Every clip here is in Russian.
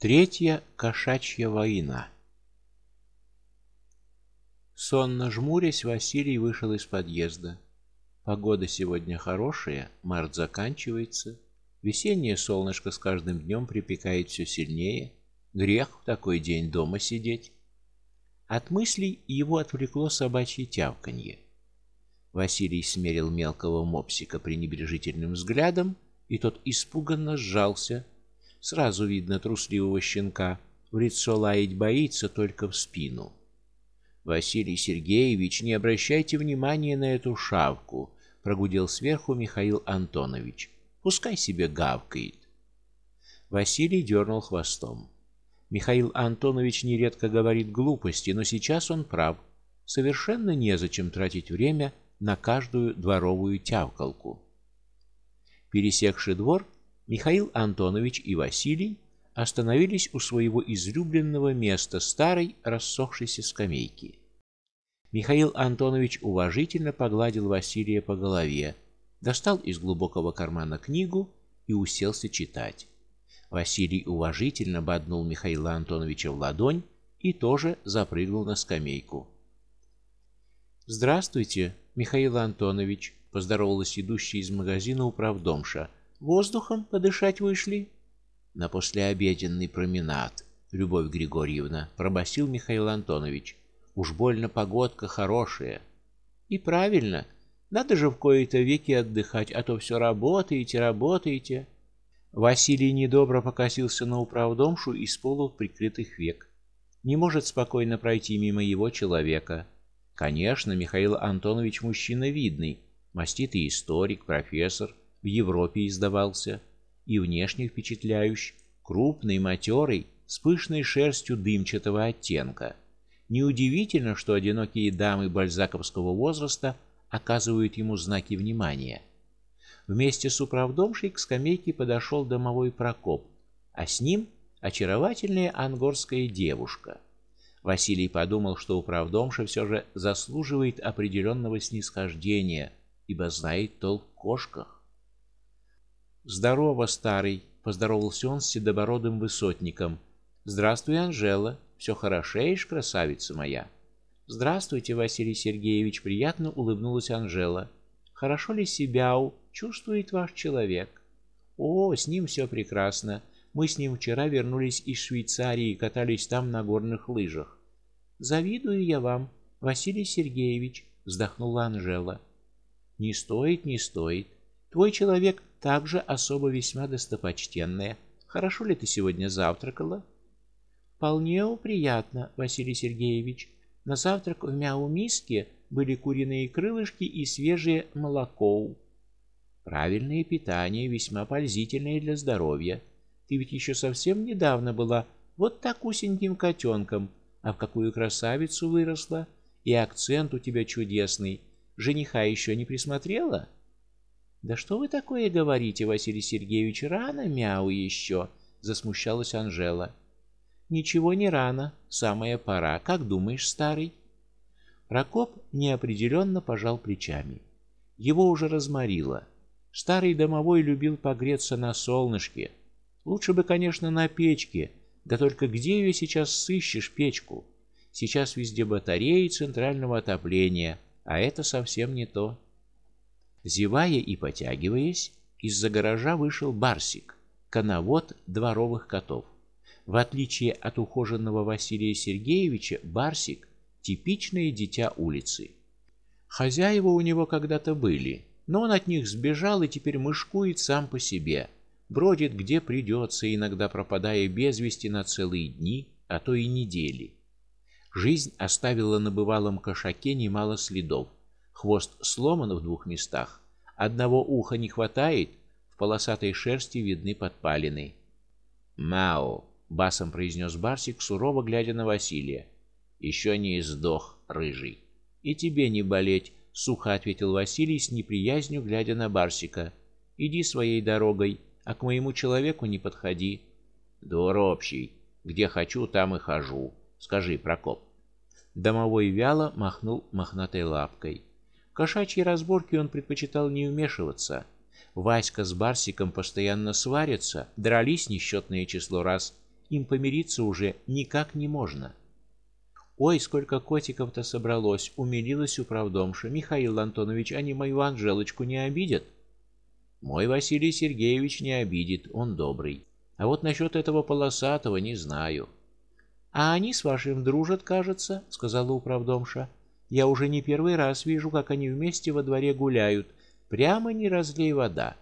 Третья кошачья война. Сонно жмурясь, Василий вышел из подъезда. Погода сегодня хорошая, март заканчивается, весеннее солнышко с каждым днем припекает все сильнее. Грех в такой день дома сидеть. От мыслей его отвлекло собачье тявканье. Василий смерил мелкого мопсика пренебрежительным взглядом, и тот испуганно сжался, Сразу видно трусливого щенка, в лицо лаять боится только в спину. Василий Сергеевич, не обращайте внимания на эту шавку, прогудел сверху Михаил Антонович. Пускай себе гавкает. Василий дернул хвостом. Михаил Антонович нередко говорит глупости, но сейчас он прав. Совершенно незачем тратить время на каждую дворовую тявкалку. Пересекший двор, Михаил Антонович и Василий остановились у своего излюбленного места старой рассохшейся скамейки. Михаил Антонович уважительно погладил Василия по голове, достал из глубокого кармана книгу и уселся читать. Василий уважительно боднул Михаила Антоновича в ладонь и тоже запрыгнул на скамейку. Здравствуйте, Михаил Антонович, поздоровалась идущая из магазина управдомша Воздухом подышать вышли? На послеобеденный променад, Любовь Григорьевна, пробасил Михаил Антонович. Уж больно погодка хорошая. И правильно, надо же в кои-то веки отдыхать, а то все работаете, работаете. Василий недобро покосился на управдомшу из полу прикрытых век. Не может спокойно пройти мимо его человека. Конечно, Михаил Антонович мужчина видный, маститый историк, профессор, в Европе издавался, и внешне впечатляющий, крупный, матерый, с пышной шерстью дымчатого оттенка. Неудивительно, что одинокие дамы бальзаковского возраста оказывают ему знаки внимания. Вместе с управдомшей к скамейке подошел домовой Прокоп, а с ним очаровательная ангорская девушка. Василий подумал, что управдомша все же заслуживает определенного снисхождения, ибо знает толк в кошках. Здорово, старый, поздоровался он с седобородым высотником. Здравствуй, Анжела. Все хорошеешь, красавица моя. Здравствуйте, Василий Сергеевич, приятно улыбнулась Анжела. Хорошо ли себя чувствует ваш человек? О, с ним все прекрасно. Мы с ним вчера вернулись из Швейцарии катались там на горных лыжах. Завидую я вам, Василий Сергеевич, вздохнула Анжела. Не стоит, не стоит. Твой человек также особо весьма достопочтенная. Хорошо ли ты сегодня завтракала? Вполне приятно, Василий Сергеевич. На завтрак в мяу-миске были куриные крылышки и свежее молоко. Правильное питание, весьма пользительное для здоровья. Ты ведь еще совсем недавно была вот так усеньким котенком, а в какую красавицу выросла, и акцент у тебя чудесный. Жениха еще не присмотрела? Да что вы такое говорите, Василий Сергеевич, рано мяу еще?» — засмущалась Анжела. Ничего не рано, самая пора. Как думаешь, старый? Прокоп неопределенно пожал плечами. Его уже разморило. Старый домовой любил погреться на солнышке. Лучше бы, конечно, на печке. Да только где ее сейчас сыщешь печку? Сейчас везде батареи центрального отопления, а это совсем не то. Зевая и потягиваясь, из-за гаража вышел Барсик, коновод дворовых котов. В отличие от ухоженного Василия Сергеевича, Барсик типичное дитя улицы. Хозяева у него когда-то были, но он от них сбежал и теперь мышкует сам по себе, бродит где придется, иногда пропадая без вести на целые дни, а то и недели. Жизнь оставила на бывалом кошаке немало следов. Хвост сломан в двух местах, одного уха не хватает, в полосатой шерсти видны подпалины. "Мао", басом произнес Барсик, сурово глядя на Василия. «Еще не издох, рыжий. И тебе не болеть, сухо ответил Василий с неприязнью глядя на Барсика. Иди своей дорогой, а к моему человеку не подходи. Двор общий, где хочу, там и хожу. Скажи, Прокоп. Домовой вяло махнул мохнатой лапкой кошачьей разборки он предпочитал не вмешиваться. Васька с Барсиком постоянно сварятся, дрались несчетное число раз, им помириться уже никак не можно. Ой, сколько котиков-то собралось, умилилась управдомша. Михаил Антонович, они мою Анжелочку не обидят? Мой Василий Сергеевич не обидит, он добрый. А вот насчет этого полосатого не знаю. А они с вашим дружат, кажется, сказала управдомша. Я уже не первый раз вижу, как они вместе во дворе гуляют. Прямо не разлей вода.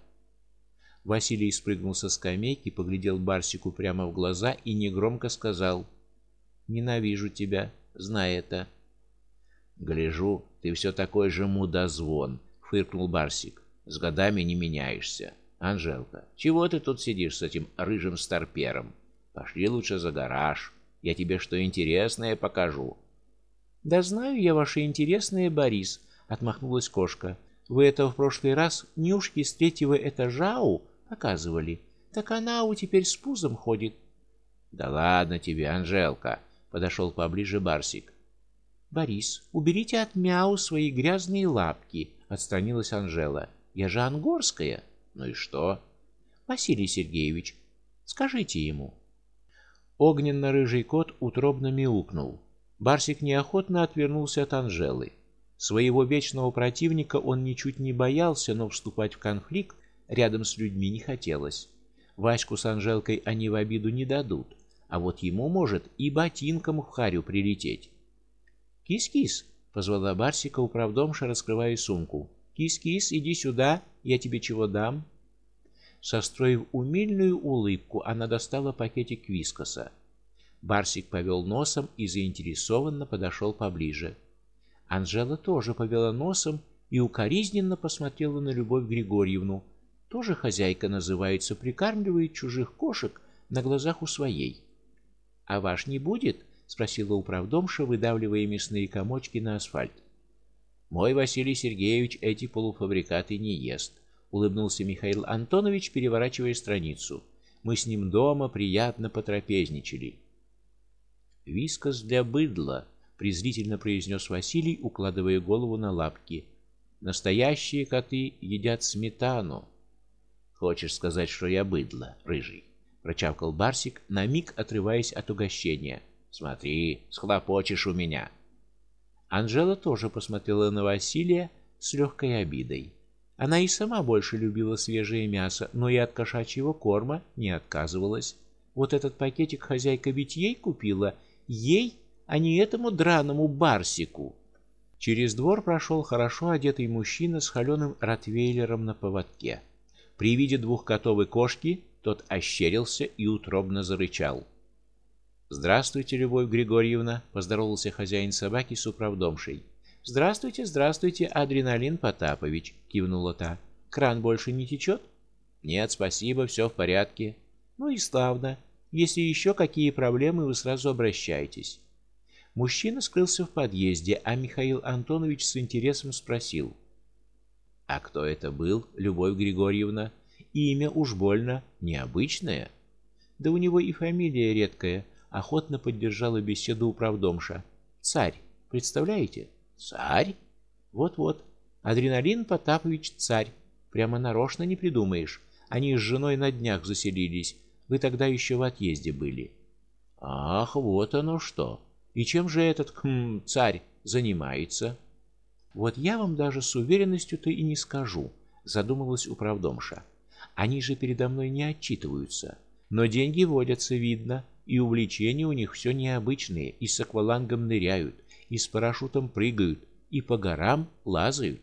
Василий спрыгнул со скамейки, поглядел Барсику прямо в глаза и негромко сказал: "Ненавижу тебя, знай это". "Гляжу, ты все такой же мудозвон", фыркнул Барсик. "С годами не меняешься. Анжелка, чего ты тут сидишь с этим рыжим старпером? Пошли лучше за гараж, я тебе что интересное покажу". Да знаю я ваше интересное, Борис, отмахнулась кошка. Вы это в прошлый раз Нюшке с третьего этажа показывали. Так она у теперь с пузом ходит. Да ладно тебе, Анжелка, подошел поближе Барсик. Борис, уберите от мяу свои грязные лапки, отстранилась Анжела. Я же ангорская. Ну и что? Василий Сергеевич, скажите ему. Огненно-рыжий кот утробно мяукнул. Барсик неохотно отвернулся от Анжелы. Своего вечного противника он ничуть не боялся, но вступать в конфликт рядом с людьми не хотелось. Ваську с Анжелкой они в обиду не дадут, а вот ему может и ботинком в харю прилететь. Кис-кис, позвала Барсика управдомша, раскрывая сумку. Кис-кис, иди сюда, я тебе чего дам. Состроив умильную улыбку, она достала пакетик вискоса. Барсик повел носом и заинтересованно подошел поближе. Анжела тоже повела носом и укоризненно посмотрела на Любовь Григорьевну. Тоже хозяйка называется, прикармливает чужих кошек на глазах у своей. А ваш не будет? спросила управдомша, выдавливая мясные комочки на асфальт. Мой Василий Сергеевич эти полуфабрикаты не ест, улыбнулся Михаил Антонович, переворачивая страницу. Мы с ним дома приятно потрапезничали. Вискас для быдла, презрительно произнес Василий, укладывая голову на лапки. Настоящие коты едят сметану. Хочешь сказать, что я быдло, рыжий? прочавкал Барсик, на миг отрываясь от угощения. Смотри, схлопочешь у меня. Анжела тоже посмотрела на Василия с легкой обидой. Она и сама больше любила свежее мясо, но и от кошачьего корма не отказывалась. Вот этот пакетик хозяйка ведь ей купила, ей, а не этому драному барсику. Через двор прошел хорошо одетый мужчина с холеным ротвейлером на поводке. При виде двухкотовой кошки тот ощерился и утробно зарычал. Здравствуйте, Любовь Григорьевна, поздоровался хозяин собаки с управдомшей. Здравствуйте, здравствуйте, Адреналин Потапович, кивнула та. Кран больше не течет?» Нет, спасибо, все в порядке. Ну и славно. Если еще какие проблемы, вы сразу обращайтесь. Мужчина скрылся в подъезде, а Михаил Антонович с интересом спросил: "А кто это был, Любовь Григорьевна? Имя уж больно необычное". "Да у него и фамилия редкая", охотно поддержала беседу управдомша. "Царь, представляете? Царь? Вот-вот. Адреналин Потапович Царь. Прямо нарочно не придумаешь. Они с женой на днях заселились. Вы тогда еще в отъезде были. Ах, вот оно что. И чем же этот хм, царь занимается? Вот я вам даже с уверенностью-то и не скажу, задумалась управдомша. Они же передо мной не отчитываются, но деньги водятся, видно, и увлечения у них все необычные, и с аквалангом ныряют, и с парашютом прыгают, и по горам лазают.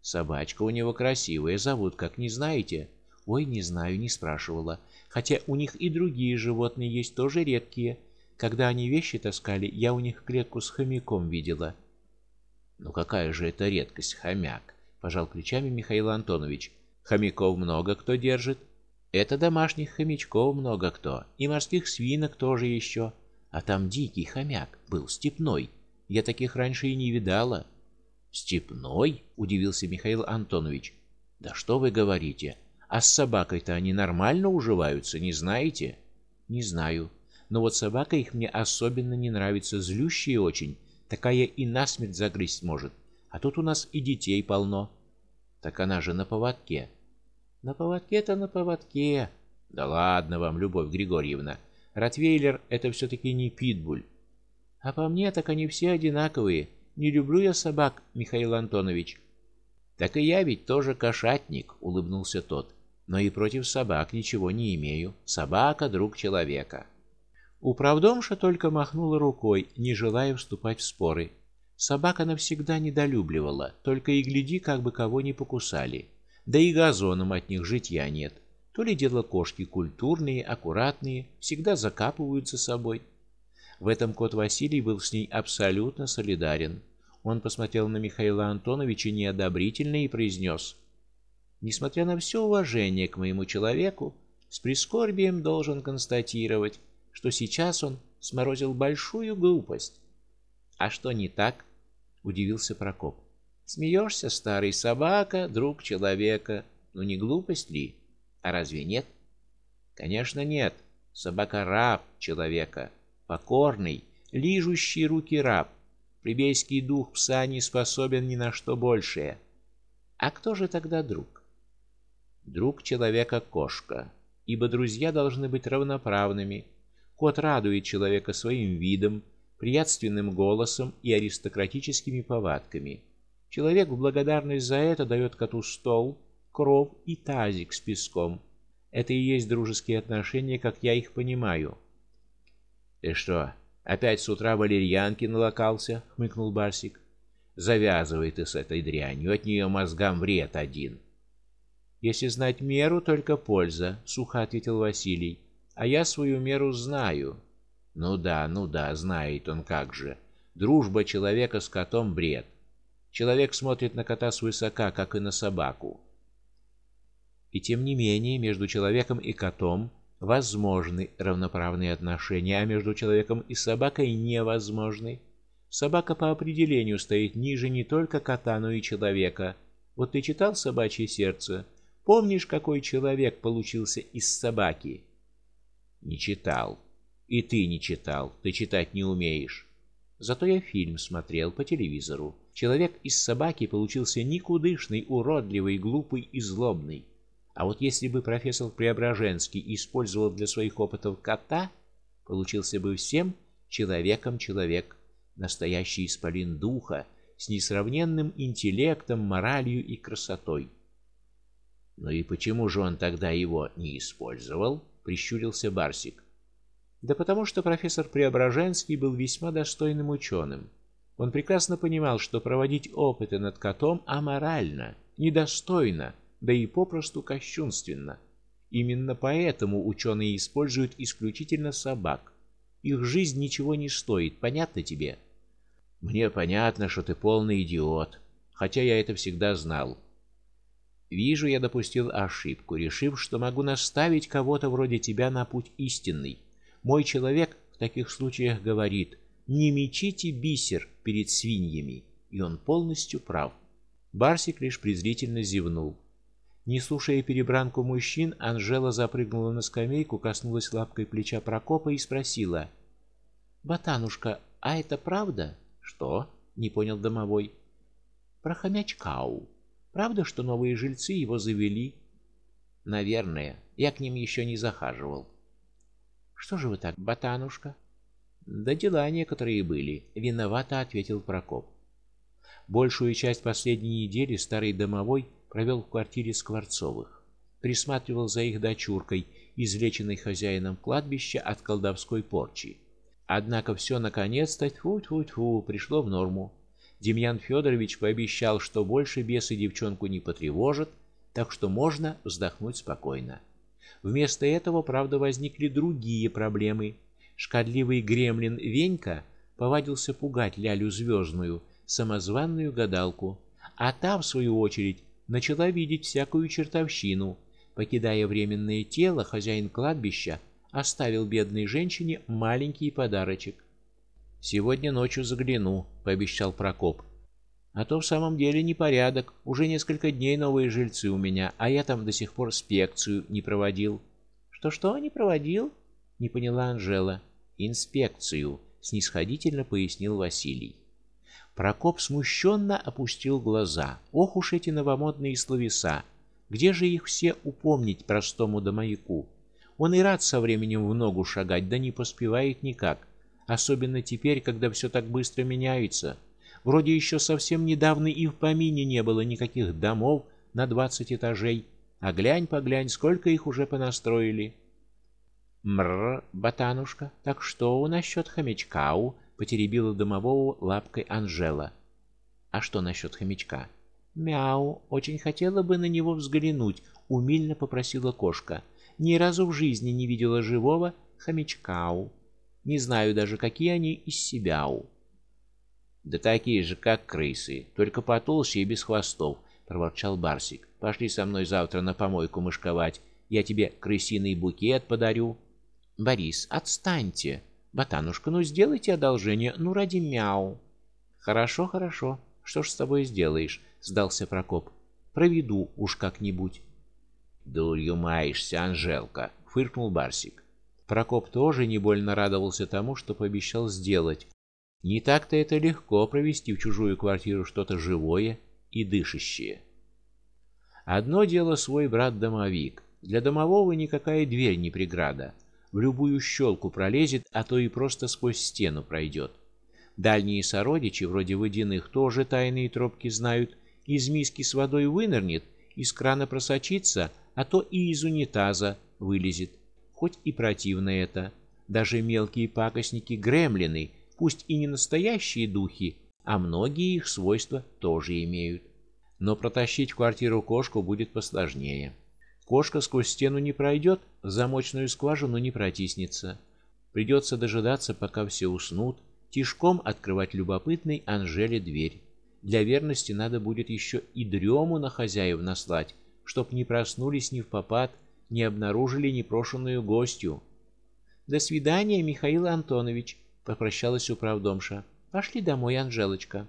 Собачка у него красивая, зовут, как не знаете? Ой, не знаю, не спрашивала хотя у них и другие животные есть тоже редкие. Когда они вещи таскали, я у них клетку с хомяком видела. Ну какая же это редкость, хомяк, пожал плечами Михаил Антонович. Хомяков много кто держит. Это домашних хомячков много кто, и морских свинок тоже еще. А там дикий хомяк был степной. Я таких раньше и не видала. Степной? удивился Михаил Антонович. Да что вы говорите? А с собакой-то они нормально уживаются, не знаете? Не знаю. Но вот собака их мне особенно не нравится, злющая очень, такая и насмерть загрызть может. А тут у нас и детей полно. Так она же на поводке. На поводке-то на поводке. Да ладно вам, Любовь Григорьевна. Ротвейлер это все таки не питбуль. А по мне так они все одинаковые. Не люблю я собак, Михаил Антонович. Так и я ведь тоже кошатник, улыбнулся тот. Но и против собак ничего не имею. Собака друг человека. Управдомша только махнула рукой, не желая вступать в споры. Собака навсегда недолюбливала, только и гляди, как бы кого не покусали. Да и газоном от них житья нет. То ли дело кошки культурные, аккуратные, всегда закапываются собой. В этом кот Василий был с ней абсолютно солидарен. Он посмотрел на Михаила Антоновича неодобрительно и произнес: "Несмотря на все уважение к моему человеку, с прискорбием должен констатировать, что сейчас он сморозил большую глупость. А что не так? удивился Прокоп. Смеешься, старый собака, друг человека. Ну не глупость ли? А разве нет? Конечно, нет. Собака раб человека, покорный, лижущий руки раб. Плебейский дух пса не способен ни на что большее. А кто же тогда друг? Друг человека кошка, ибо друзья должны быть равноправными Кот радует человека своим видом, приятственным голосом и аристократическими повадками. Человек в благодарность за это дает коту стол, кров и тазик с песком. Это и есть дружеские отношения, как я их понимаю. Ты что, опять с утра валерьянки налокался? хмыкнул Барсик. Завязывай ты с этой дрянью, от нее мозгам вред один. Если знать меру, только польза, сухо ответил Василий а я свою меру знаю. Ну да, ну да, знает он как же. Дружба человека с котом бред. Человек смотрит на кота свысока, как и на собаку. И тем не менее, между человеком и котом возможны равноправные отношения, а между человеком и собакой невозможны. Собака по определению стоит ниже не только кота, но и человека. Вот ты читал Собачье сердце? Помнишь, какой человек получился из собаки? Не читал. И ты не читал. Ты читать не умеешь. Зато я фильм смотрел по телевизору. Человек из собаки получился никудышный, уродливый, глупый и злобный. А вот если бы профессор Преображенский использовал для своих опытов кота, получился бы всем человеком человек, настоящий исполин духа с несравненным интеллектом, моралью и красотой. Но и почему же он тогда его не использовал? прищурился Барсик. Да потому что профессор Преображенский был весьма достойным ученым. Он прекрасно понимал, что проводить опыты над котом аморально, недостойно, да и попросту кощунственно. Именно поэтому ученые используют исключительно собак. Их жизнь ничего не стоит, понятно тебе? Мне понятно, что ты полный идиот, хотя я это всегда знал. Вижу, я допустил ошибку, решив, что могу наставить кого-то вроде тебя на путь истинный. Мой человек в таких случаях говорит: "Не мечите бисер перед свиньями", и он полностью прав. Барсик лишь презрительно зевнул. Не слушая перебранку мужчин, Анжела запрыгнула на скамейку, коснулась лапкой плеча Прокопа и спросила: "Батанушка, а это правда?" "Что?" не понял домовой. "Про хомячкау". Правда, что новые жильцы его завели? Наверное, я к ним еще не захаживал. Что же вы так, ботанушка? Да дела некоторые были, виновато ответил Прокоп. Большую часть последней недели старый домовой провел в квартире Скворцовых, присматривал за их дочуркой, излеченной хозяином кладбища от колдовской порчи. Однако все наконец-то тьфу-тьфу-тьфу пришло в норму. Демьян Федорович пообещал, что больше бесы девчонку не потревожат, так что можно вздохнуть спокойно. Вместо этого, правда, возникли другие проблемы. Шкодливый гремлин Венька повадился пугать Лялю Звездную, самозванную гадалку, а та в свою очередь начала видеть всякую чертовщину. Покидая временное тело, хозяин кладбища оставил бедной женщине маленький подарочек. Сегодня ночью загляну, пообещал Прокоп. А то в самом деле непорядок. Уже несколько дней новые жильцы у меня, а я там до сих пор инспекцию не проводил. Что что, не проводил? Не поняла Анжела. Инспекцию, снисходительно пояснил Василий. Прокоп смущенно опустил глаза. Ох уж эти новомодные словеса. Где же их все упомнить простому домовику? Он и рад со временем в ногу шагать, да не поспевает никак, особенно теперь, когда все так быстро меняется. Вроде еще совсем недавно и в помине не было никаких домов на двадцать этажей, а глянь, поглянь, сколько их уже понастроили. Мр, ботанушка, так что насчет хомячкау? Потеребила домового лапкой Анжела. А что насчет хомячка? Мяу, очень хотела бы на него взглянуть, умильно попросила кошка. Ни разу в жизни не видела живого хомячкау. Не знаю даже, какие они из себя. Да такие же, как крысы, только потолще и без хвостов, проворчал Барсик. Пошли со мной завтра на помойку мышковать. Я тебе крысиный букет подарю. Борис, отстаньте. Ботанушка, ну сделайте одолжение, ну ради мяу. Хорошо, хорошо. Что ж с тобой сделаешь? сдался Прокоп. Проведу уж как-нибудь. Дурью маешься, Анжелка, фыркнул Барсик. Прокоп тоже не больно радовался тому, что пообещал сделать. Не так-то это легко провести в чужую квартиру что-то живое и дышащее. Одно дело свой брат-домовик. Для домового никакая дверь не преграда в любую щелку пролезет, а то и просто сквозь стену пройдет. Дальние сородичи, вроде водяных, тоже тайные тропки знают. Из миски с водой вынырнет, из крана просочится, а то и из унитаза вылезет. Хоть и противно это. Даже мелкие пакостники гремлины, пусть и не настоящие духи, а многие их свойства тоже имеют. Но протащить в квартиру кошку будет посложнее. Кошка сквозь стену не пройдет, в замочную скважину не протиснется. Придется дожидаться, пока все уснут, тишком открывать любопытной Анжеле дверь. Для верности надо будет еще и дрему на хозяев наслать, чтоб не проснулись ни в попад, не обнаружили непрошенную гостью. До свидания, Михаил Антонович, попрощалась управдомша. Пошли домой, Анжелочка.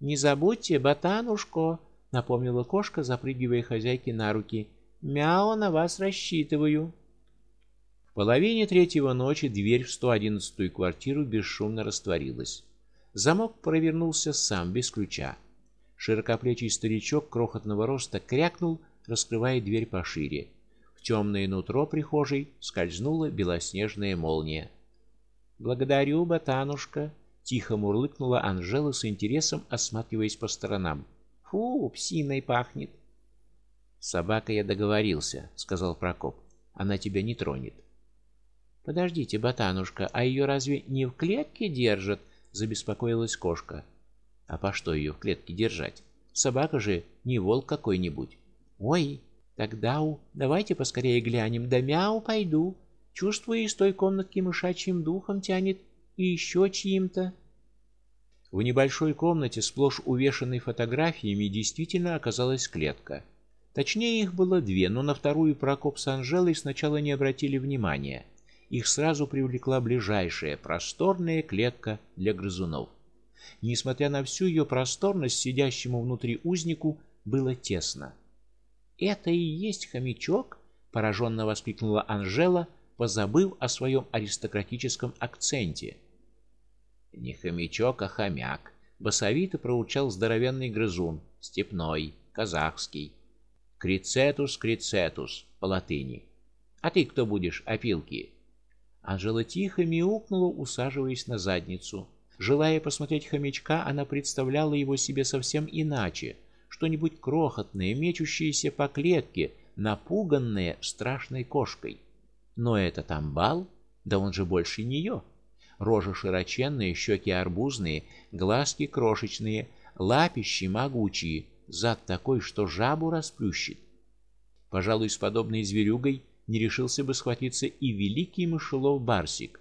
Не забудьте, ботанушко, напомнила кошка, запрыгивая хозяйке на руки. Мяу, на вас рассчитываю. В половине третьего ночи дверь в 111-ю квартиру бесшумно растворилась. Замок провернулся сам без ключа. Широкоплечий старичок крохотного роста крякнул, раскрывая дверь пошире. Темное нутро прихожей скользнула белоснежная молния. "Благодарю, ботанушка", тихо мурлыкнула Анжела с интересом, осматриваясь по сторонам. "Фу, псиной пахнет". Собака я договорился, сказал Прокоп. Она тебя не тронет. Подождите, ботанушка, а ее разве не в клетке держат? забеспокоилась кошка. А по что ее в клетке держать? Собака же не волк какой-нибудь. Ой, тогда у, давайте поскорее глянем. Да мяу пойду. Чувствую, из той комнатки мышачьим духом тянет и еще чьим-то. В небольшой комнате, сплошь увешанной фотографиями, действительно оказалась клетка. Точнее, их было две, но на вторую Прокоп с Анжелой сначала не обратили внимания. Их сразу привлекла ближайшая просторная клетка для грызунов. Несмотря на всю ее просторность, сидящему внутри узнику было тесно. "Это и есть хомячок?" пораженно воскликнула Анжела, позабыв о своем аристократическом акценте. "Не хомячок, а хомяк", басовито проучал здоровенный грызун, степной, казахский. Крицетус, крицетус по латыни. А ты кто будешь, опилки? Анжела тихо мяукнула, усаживаясь на задницу. Желая посмотреть хомячка, она представляла его себе совсем иначе, что-нибудь крохотное, мечущееся по клетке, напуганное страшной кошкой. Но это там бал, да он же больше нее. Рожа широченная, щеки арбузные, глазки крошечные, лапищи могучие, зад такой, что жабу расплющит. Пожалуй, с подобной зверюгой не решился бы схватиться и великий мышелов Барсик.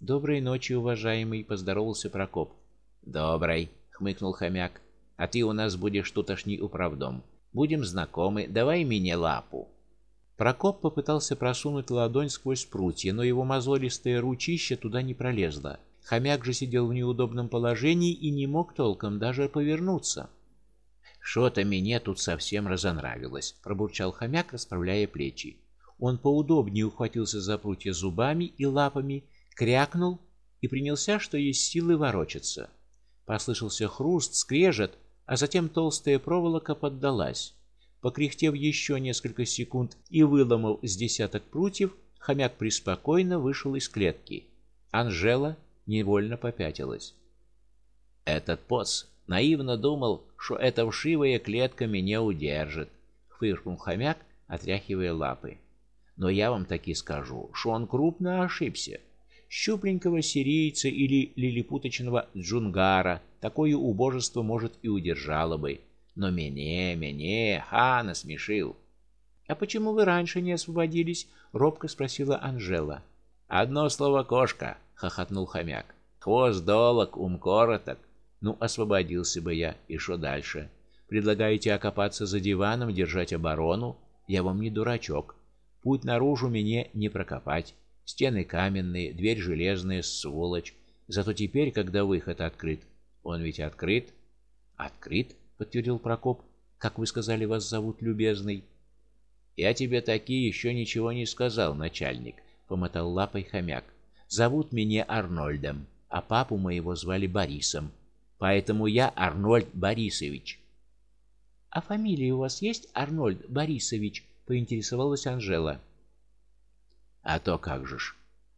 Доброй ночи, уважаемый, поздоровался Прокоп. Доброй, хмыкнул хомяк. А ты у нас будешь тутошний управдом. Будем знакомы, давай мне лапу. Прокоп попытался просунуть ладонь сквозь прутья, но его мозолистое ручище туда не пролезло. Хомяк же сидел в неудобном положении и не мог толком даже повернуться. Что-то мне тут совсем разонравилось, пробурчал хомяк, расправляя плечи. Он поудобнее ухватился за прутья зубами и лапами, крякнул и принялся, что есть силы, ворочаться. Послышался хруст, скрежет, а затем толстая проволока поддалась. Покряхтев еще несколько секунд и выломав с десяток прутьев, хомяк преспокойно вышел из клетки. Анжела невольно попятилась. Этот поц наивно думал, что эта вшивая клетка меня удержит, фыркнул хомяк, отряхивая лапы. Но я вам таки скажу, что он крупно ошибся. Щупленького сирийца или лилипуточного джунгара такое убожество может и удержало бы, но меня, меня, ха, насмешил. А почему вы раньше не освободились? робко спросила Анжела. Одно слово кошка, хохотнул хомяк. Хвост долог, ум короток. Ну, освободился бы я, и что дальше? Предлагаете окопаться за диваном, держать оборону? Я вам не дурачок. Путь наружу мне не прокопать. Стены каменные, дверь железная, сволочь. Зато теперь, когда выход открыт, он ведь открыт. Открыт, подтвердил Прокоп. Как вы сказали, вас зовут любезный? Я тебе такие еще ничего не сказал, начальник, помотал лапой хомяк. Зовут меня Арнольдом, а папу моего звали Борисом. Поэтому я Арнольд Борисович. А фамилия у вас есть Арнольд Борисович? поинтересовалась Анжела. А то как же ж.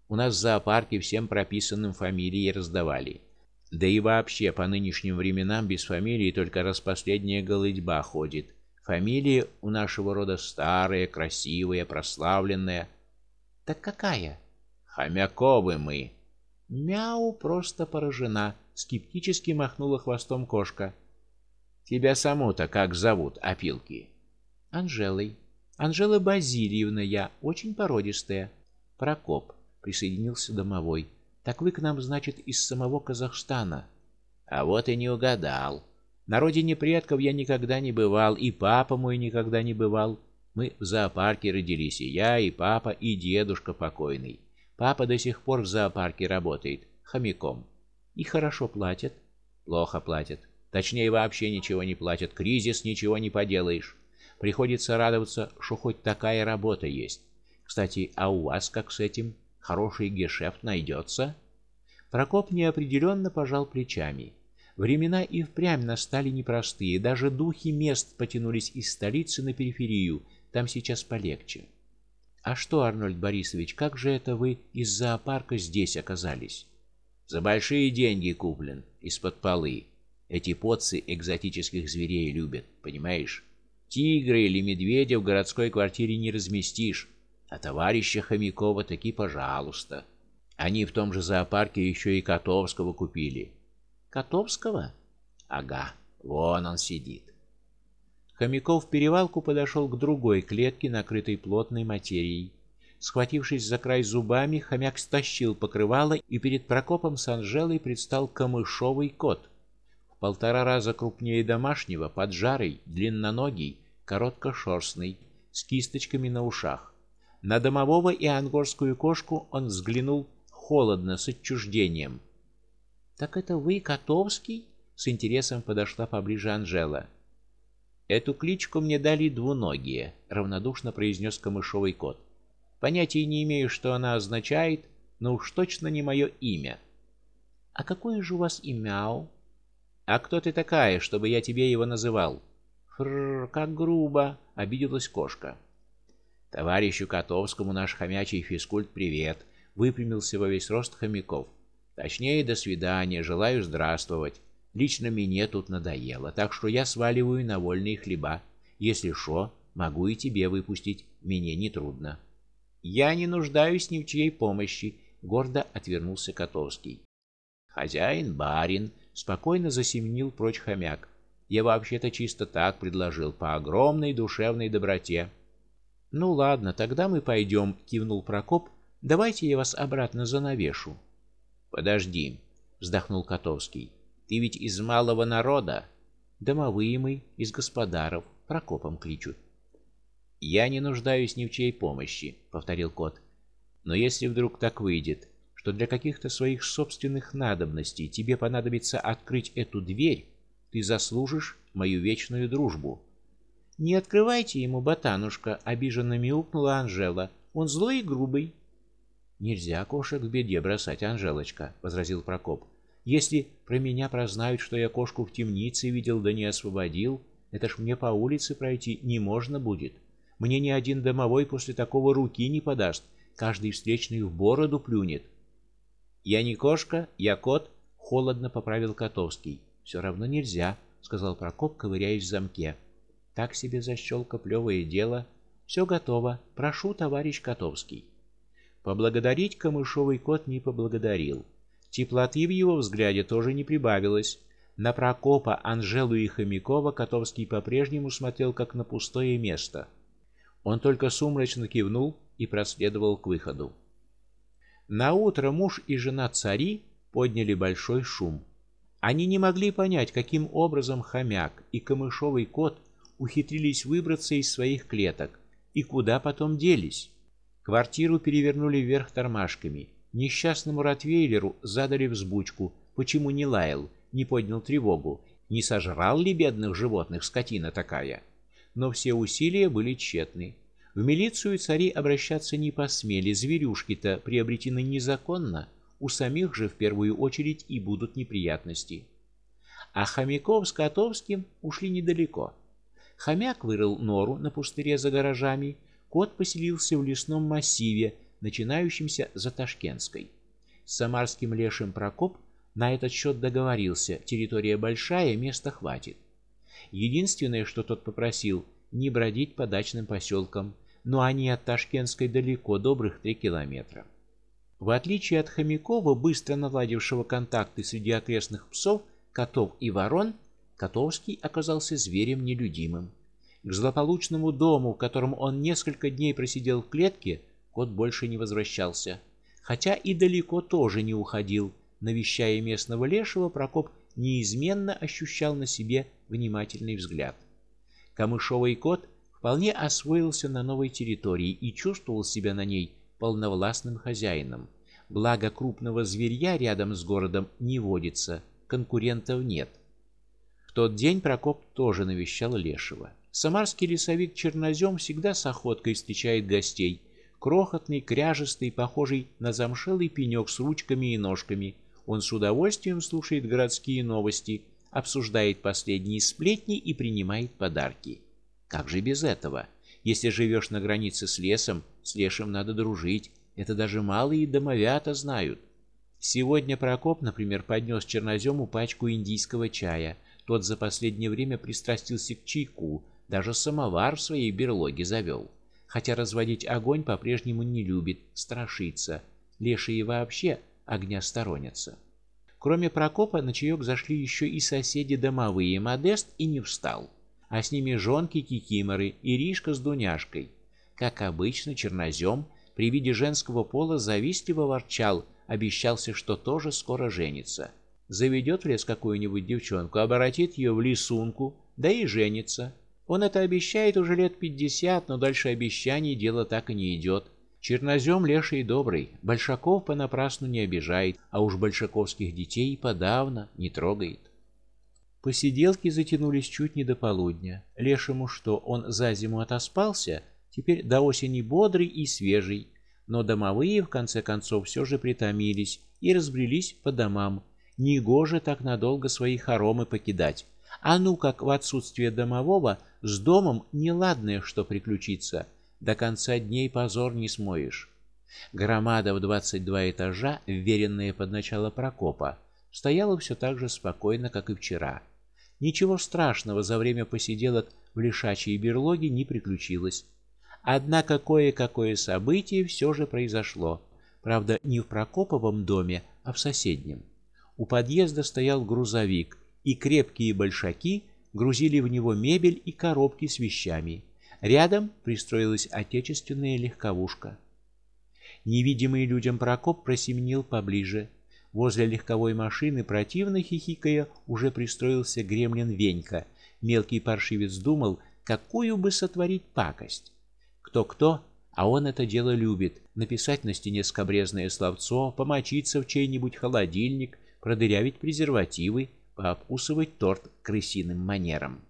У нас в зоопарке всем прописанным фамилии раздавали. Да и вообще по нынешним временам без фамилии только распоследняя голыдьба ходит. Фамилия у нашего рода старая, красивая, прославленная. Так какая? Хомяковы мы. Мяу просто поражена, скептически махнула хвостом кошка. Тебя саму-то как зовут, опилки? Анжелой. Анжела Базильевна я, очень породистая. Прокоп, присоединился домовой. Так вы к нам, значит, из самого Казахстана. А вот и не угадал. На родине предков я никогда не бывал, и папа мой никогда не бывал. Мы в зоопарке родились, и я, и папа, и дедушка покойный. Папа до сих пор в зоопарке работает хомяком. И хорошо платят. Плохо платят. Точнее, вообще ничего не платят. Кризис, ничего не поделаешь. Приходится радоваться, что хоть такая работа есть. Кстати, а у вас как с этим? Хороший гешефт найдется?» Прокоп неопределенно пожал плечами. Времена и впрямь настали непростые, даже духи мест потянулись из столицы на периферию, там сейчас полегче. А что, Арнольд Борисович, как же это вы из зоопарка здесь оказались? За большие деньги куплен, из-под полы. Эти поцы экзотических зверей любят, понимаешь? Тигра или медведя в городской квартире не разместишь, а товарища Хомякова таки, пожалуйста. Они в том же зоопарке еще и Котовского купили. Котовского? Ага, вон он сидит. Хомяков в перевалку подошел к другой клетке, накрытой плотной материей. Схватившись за край зубами, хомяк стащил покрывало, и перед Прокопом с Анжелой предстал камышовый кот. В полтора раза крупнее домашнего, поджарый, длинноногий, короткошерстный, с кисточками на ушах. На домового и ангорскую кошку он взглянул холодно, с отчуждением. Так это вы, Котовский? С интересом подошла поближе Анжела. Эту кличку мне дали двуногие, равнодушно произнес камышовый кот. Понятия не имею, что она означает, но уж точно не мое имя. А какое же у вас имя? А кто ты такая, чтобы я тебе его называл? Фрр, как грубо, обиделась кошка. Товарищу Котовскому наш хомячий физкульт привет, выпрямился во весь рост хомяков. Точнее, до свидания, желаю здравствовать. Лично мне тут надоело, так что я сваливаю на вольные хлеба. Если что, могу и тебе выпустить, мне не трудно. Я не нуждаюсь ни в чьей помощи, гордо отвернулся Котовский. Хозяин, барин, спокойно засеменил прочь хомяк. Я вообще-то чисто так предложил по огромной душевной доброте. Ну ладно, тогда мы пойдем», — кивнул Прокоп. Давайте я вас обратно занавешу. Подожди, вздохнул Котовский. Ты ведь из малого народа. Домовые мы из господаров, Прокопом кличут. Я не нуждаюсь ни в чьей помощи, повторил кот. Но если вдруг так выйдет, что для каких-то своих собственных надобностей тебе понадобится открыть эту дверь, ты заслужишь мою вечную дружбу. Не открывайте ему, ботанушка, обиженно мяукнула Анжела. Он злой и грубый. Нельзя кошек в беде бросать, Анжелочка, возразил Прокоп. Если про меня прознают, что я кошку в темнице видел да не освободил, это ж мне по улице пройти не можно будет. Мне ни один домовой после такого руки не подаст, каждый встречный в бороду плюнет. Я не кошка, я кот, холодно поправил Котовский. «Все равно нельзя, сказал Прокоп, ковыряясь в замке. Так себе защелка плевое дело. Все готово. Прошу, товарищ Котовский. Поблагодарить Камышовый кот не поблагодарил. Теплоты в его взгляде тоже не прибавилось. На Прокопа, Анжелу и Хомякова Котовский по-прежнему смотрел как на пустое место. Он только сумрачно кивнул и проследовал к выходу. На утро муж и жена цари подняли большой шум. Они не могли понять, каким образом хомяк и камышовый кот ухитрились выбраться из своих клеток и куда потом делись. Квартиру перевернули вверх тормашками. Несчастному ротвейлеру задали взбучку, почему не лаял, не поднял тревогу, не сожрал ли бедных животных скотина такая. Но все усилия были тщетны. В милицию цари обращаться не посмели, зверюшки-то приобретены незаконно, у самих же в первую очередь и будут неприятности. А Хомяков с Котовским ушли недалеко. Хомяк вырыл нору на пустыре за гаражами, Кот поселился в лесном массиве, начинающемся за Ташкентской. С самарским лешим Прокоп на этот счет договорился. Территория большая, места хватит. Единственное, что тот попросил, не бродить по дачным поселкам, но они от Ташкентской далеко, добрых три километра. В отличие от Хомякова, быстро наладившего контакты среди окрестных псов, котов и ворон, Котовский оказался зверем нелюдимым. К злополучному дому, в котором он несколько дней просидел в клетке, кот больше не возвращался, хотя и далеко тоже не уходил. Навещая местного лешего, Прокоп неизменно ощущал на себе внимательный взгляд. Камышовый кот вполне освоился на новой территории и чувствовал себя на ней полновластным хозяином. Благо крупного зверья рядом с городом не водится, конкурентов нет. В тот день Прокоп тоже навещал лешего. Самарский лесовик Чернозем всегда с охоткой встречает гостей. Крохотный, кряжестый, похожий на замшелый пенек с ручками и ножками. Он с удовольствием слушает городские новости, обсуждает последние сплетни и принимает подарки. Как же без этого? Если живешь на границе с лесом, с лешим надо дружить. Это даже малые домовята знают. Сегодня Прокоп, например, поднес чернозему пачку индийского чая. Тот за последнее время пристрастился к чайку, даже самовар в своей берлоге завел. Хотя разводить огонь по-прежнему не любит, страшится. Лешие вообще огня сторонятся. Кроме Прокопа на чаек зашли еще и соседи домовые Модест и не встал. А с ними жонки Кикиморы и Ришка с Дуняшкой. Как обычно, чернозем при виде женского пола завистливо ворчал, обещался, что тоже скоро женится. Заведет в лес какую-нибудь девчонку, оборотит ее в лисунку, да и женится. Он это обещает уже лет пятьдесят, но дальше обещаний дело так и не идет. Чернозем леший добрый, большаков понапрасну не обижает, а уж большаковских детей подавно не трогает. Посиделки затянулись чуть не до полудня. Лешему что, он за зиму отоспался, теперь до осени бодрый и свежий, но домовые в конце концов все же притомились и разбрелись по домам. Негоже так надолго свои хоромы покидать. А ну как в отсутствие домового с домом неладное что приключится, до конца дней позор не смоешь. Громада в двадцать два этажа, вверенная под начало Прокопа, стояла все так же спокойно, как и вчера. Ничего страшного за время посиделок в лишачьей берлоге не приключилось. Однако кое-какое событие все же произошло. Правда, не в Прокоповом доме, а в соседнем. У подъезда стоял грузовик, и крепкие большаки грузили в него мебель и коробки с вещами. Рядом пристроилась отечественная легковушка. Невидимый людям Прокоп просеменил поближе. Возле легковой машины, противно хихикая, уже пристроился гремлин Венька. Мелкий паршивец думал, какую бы сотворить пакость. Кто-кто, а он это дело любит: написать на стене скобрезное словцо, помочиться в чей-нибудь холодильник, продырявить презервативы, пообкусывать торт крысиным манером.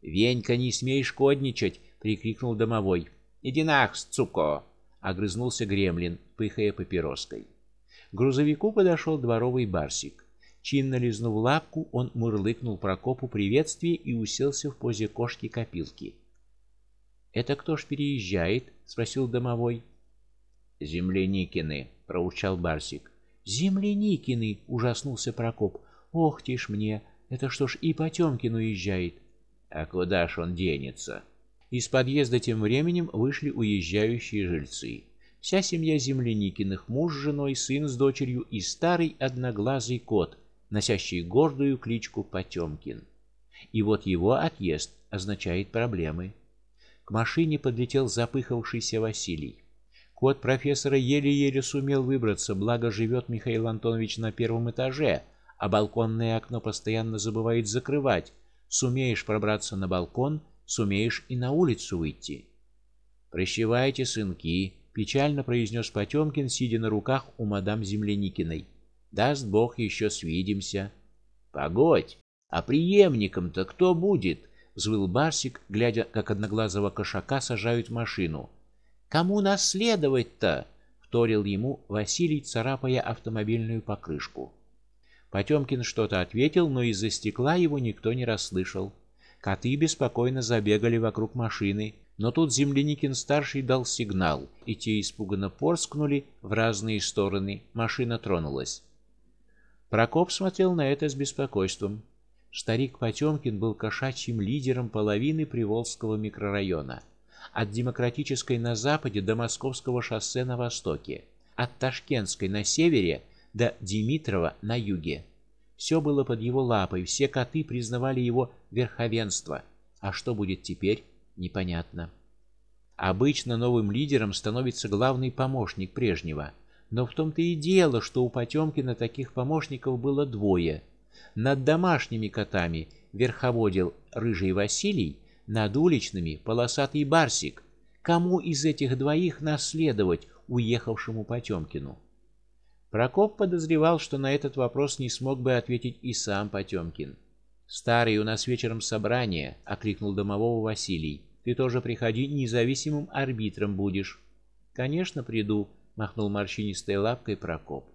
"Венька, не смей шкодничать", прикрикнул домовой. "Иди нах, цуко!" огрызнулся гремлин, пыхая папироской. Грузовику подошел дворовый барсик. Чинно лизнув лапку, он мурлыкнул Прокопу приветствие и уселся в позе кошки-копилки. "Это кто ж переезжает?" спросил домовой. Земляникины, проучал Барсик. Земляникины, ужаснулся Прокоп. Ох ты ж мне, это что ж и Потемкин уезжает. А куда ж он денется? Из подъезда тем временем вышли уезжающие жильцы. Вся семья Земляникиных, муж с женой, сын с дочерью и старый одноглазый кот, носящий гордую кличку Потемкин. И вот его отъезд означает проблемы. К машине подлетел запыхавшийся Василий. Кот профессора еле-еле сумел выбраться, благо живет Михаил Антонович на первом этаже, а балконное окно постоянно забывает закрывать. Сумеешь пробраться на балкон, сумеешь и на улицу выйти. Прощевайте, сынки, печально произнес Потемкин, сидя на руках у мадам Земляникиной. Даст Бог еще свидимся. Погодь, а преемником-то кто будет? взвыл Барсик, глядя, как одноглазого кошака сажают в машину. Кому наследовать-то? вторил ему Василий, царапая автомобильную покрышку. Потемкин что-то ответил, но из-за стекла его никто не расслышал. Коты беспокойно забегали вокруг машины, но тут земляникин старший дал сигнал, и те испуганно порскнули в разные стороны. Машина тронулась. Прокоп смотрел на это с беспокойством. Старик Потемкин был кошачьим лидером половины Приволжского микрорайона, от Демократической на западе до Московского шоссе на востоке, от Ташкентской на севере до Димитрова на юге. Все было под его лапой, все коты признавали его верховенство. А что будет теперь, непонятно. Обычно новым лидером становится главный помощник прежнего, но в том-то и дело, что у Потемкина таких помощников было двое. Над домашними котами верховодил рыжий Василий, над уличными полосатый Барсик. Кому из этих двоих наследовать уехавшему Потемкину? Прокоп подозревал, что на этот вопрос не смог бы ответить и сам Потемкин. Старый, у нас вечером собрание, окликнул домового Василий. Ты тоже приходи, независимым арбитром будешь. Конечно, приду, махнул морщинистой лапкой Прокоп.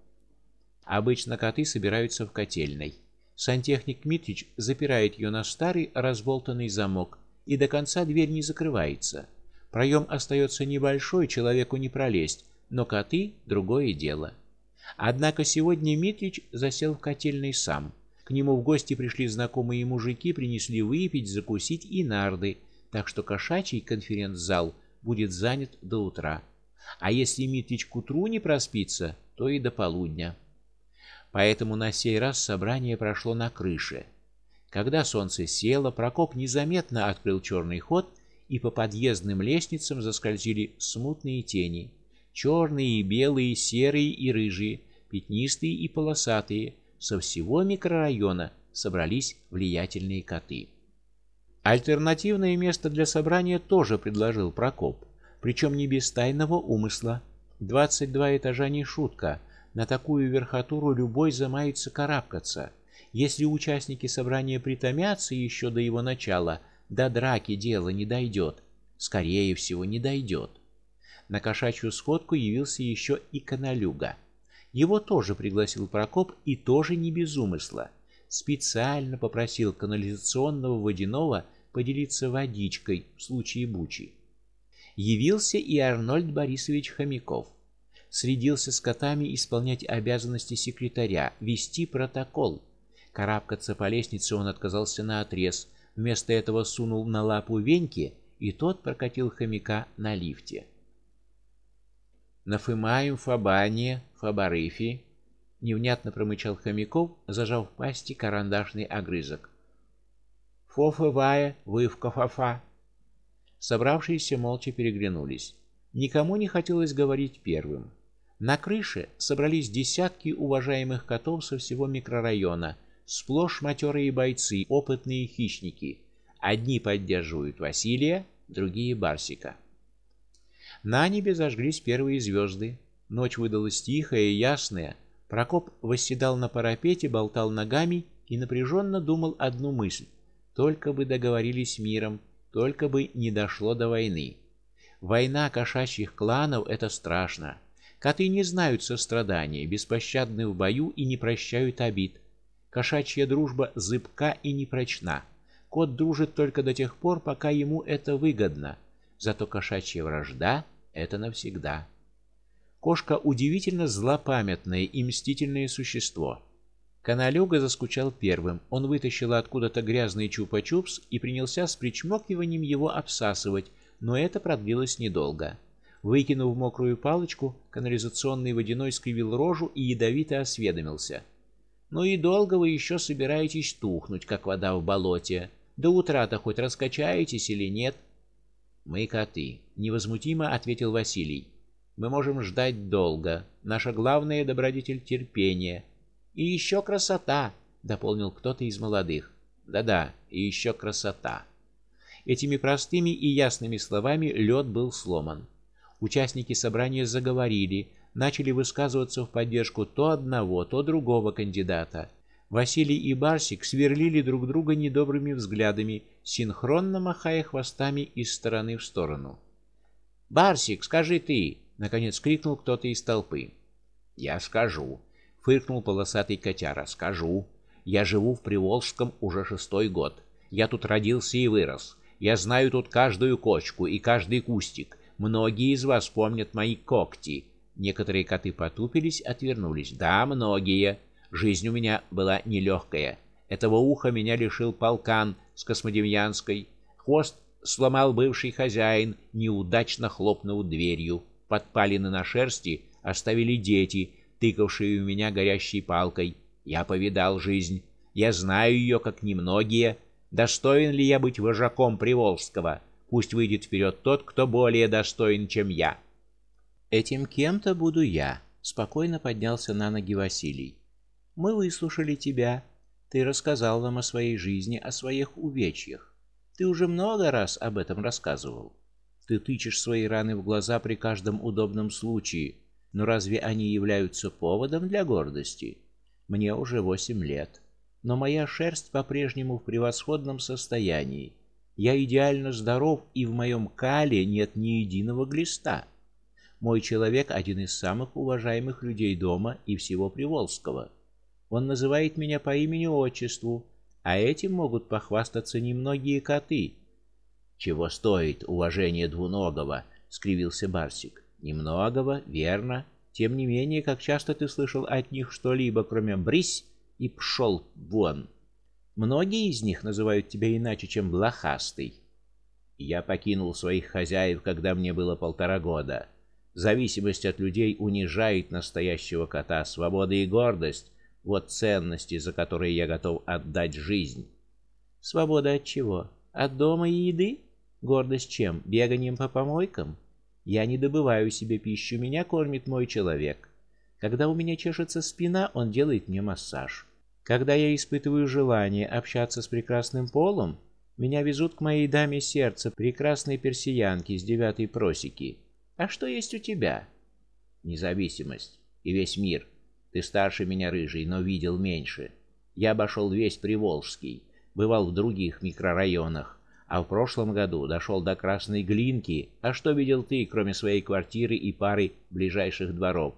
Обычно коты собираются в котельной. Сантехник Митрич запирает ее на старый разболтанный замок, и до конца дверь не закрывается. Проем остается небольшой, человеку не пролезть, но коты другое дело. Однако сегодня Митрич засел в котельной сам. К нему в гости пришли знакомые мужики, принесли выпить, закусить и нарды, так что кошачий конференц-зал будет занят до утра. А если Митрич к утру не проспится, то и до полудня. Поэтому на сей раз собрание прошло на крыше. Когда солнце село, Прокоп незаметно открыл черный ход, и по подъездным лестницам заскользили смутные тени черные белые, серые и рыжие, пятнистые и полосатые, со всего микрорайона собрались влиятельные коты. Альтернативное место для собрания тоже предложил Прокоп, причем не без тайного умысла. Двадцать два этажа не шутка. На такую верхотуру любой замается карабкаться. Если участники собрания притомятся еще до его начала, до драки дело не дойдет. Скорее всего, не дойдет. На кошачью сходку явился еще и Каналюга. Его тоже пригласил Прокоп и тоже не без умысла. Специально попросил канализационного водяного поделиться водичкой в случае бучи. Явился и Арнольд Борисович Хомяков. Средился с котами исполнять обязанности секретаря, вести протокол. Карабкаться по лестнице он отказался на отрез. Вместо этого сунул на лапу Веньке, и тот прокатил хомяка на лифте. Нафымаем Фабане, Фабарыфи, невнятно промычал Хомяков, зажав в пасти карандашный огрызок. Фофывая, вывка фафа. Собравшиеся молча переглянулись. Никому не хотелось говорить первым. На крыше собрались десятки уважаемых котов со всего микрорайона, сплошь матерые бойцы, опытные хищники. Одни поддерживают Василия, другие Барсика. На небе зажглись первые звезды. Ночь выдалась тихая и ясная. Прокоп восседал на парапете, болтал ногами и напряженно думал одну мысль: только бы договорились миром, только бы не дошло до войны. Война кошачьих кланов это страшно. Коты не знают сострадания, беспощадны в бою и не прощают обид. Кошачья дружба зыбка и непрочна. Кот дружит только до тех пор, пока ему это выгодно. Зато кошачья вражда это навсегда. Кошка удивительно злопамятное и мстительное существо. Каналюга заскучал первым. Он вытащил откуда-то грязный чупа-чупс и принялся с причмокиванием его обсасывать, но это продлилось недолго. Выкинув мокрую палочку, канализационный водяной скривил рожу и ядовито осведомился: "Ну и долго вы еще собираетесь тухнуть, как вода в болоте? До утра-то хоть раскачаетесь или нет?" "Мы коты", невозмутимо ответил Василий. "Мы можем ждать долго. Наша главная добродетель терпение. И еще красота", дополнил кто-то из молодых. "Да-да, и еще красота". Этими простыми и ясными словами лед был сломан. Участники собрания заговорили, начали высказываться в поддержку то одного, то другого кандидата. Василий и Барсик сверлили друг друга недобрыми взглядами, синхронно махая хвостами из стороны в сторону. "Барсик, скажи ты", наконец крикнул кто-то из толпы. "Я скажу", фыркнул полосатый котяра. "Скажу. Я живу в Приволжском уже шестой год. Я тут родился и вырос. Я знаю тут каждую кочку и каждый кустик. Многие из вас помнят мои когти. Некоторые коты потупились, отвернулись. Да, многие. Жизнь у меня была нелегкая. Этого уха меня лишил полкан с Космодемьянской. Хвост сломал бывший хозяин, неудачно хлопнув дверью. Подпалины на шерсти оставили дети, тыкавшие у меня горящей палкой. Я повидал жизнь. Я знаю ее, как немногие. Достоин ли я быть вожаком Приволжского? Пусть выйдет вперед тот, кто более достоин, чем я. Этим кем-то буду я, спокойно поднялся на ноги Василий. Мы выслушали тебя. Ты рассказал нам о своей жизни, о своих увечьях. Ты уже много раз об этом рассказывал. Ты тычешь свои раны в глаза при каждом удобном случае, но разве они являются поводом для гордости? Мне уже восемь лет, но моя шерсть по-прежнему в превосходном состоянии. Я идеально здоров, и в моем кале нет ни единого глиста. Мой человек один из самых уважаемых людей дома и всего Приволжского. Он называет меня по имени-отчеству, а этим могут похвастаться немногие коты. Чего стоит уважение двуногого, скривился Барсик. Немногого, верно. Тем не менее, как часто ты слышал от них что-либо, кроме брись и пшел вон? Многие из них называют тебя иначе, чем блохастый. Я покинул своих хозяев, когда мне было полтора года. Зависимость от людей унижает настоящего кота. Свобода и гордость вот ценности, за которые я готов отдать жизнь. Свобода от чего? От дома и еды? Гордость чем? Беганием по помойкам? Я не добываю себе пищу, меня кормит мой человек. Когда у меня чешется спина, он делает мне массаж. Когда я испытываю желание общаться с прекрасным полом, меня везут к моей даме сердца, прекрасной персиянке с девятой просеки. А что есть у тебя? Независимость и весь мир. Ты старше меня, рыжий, но видел меньше. Я обошел весь Приволжский, бывал в других микрорайонах, а в прошлом году дошел до Красной Глинки. А что видел ты, кроме своей квартиры и пары ближайших дворов?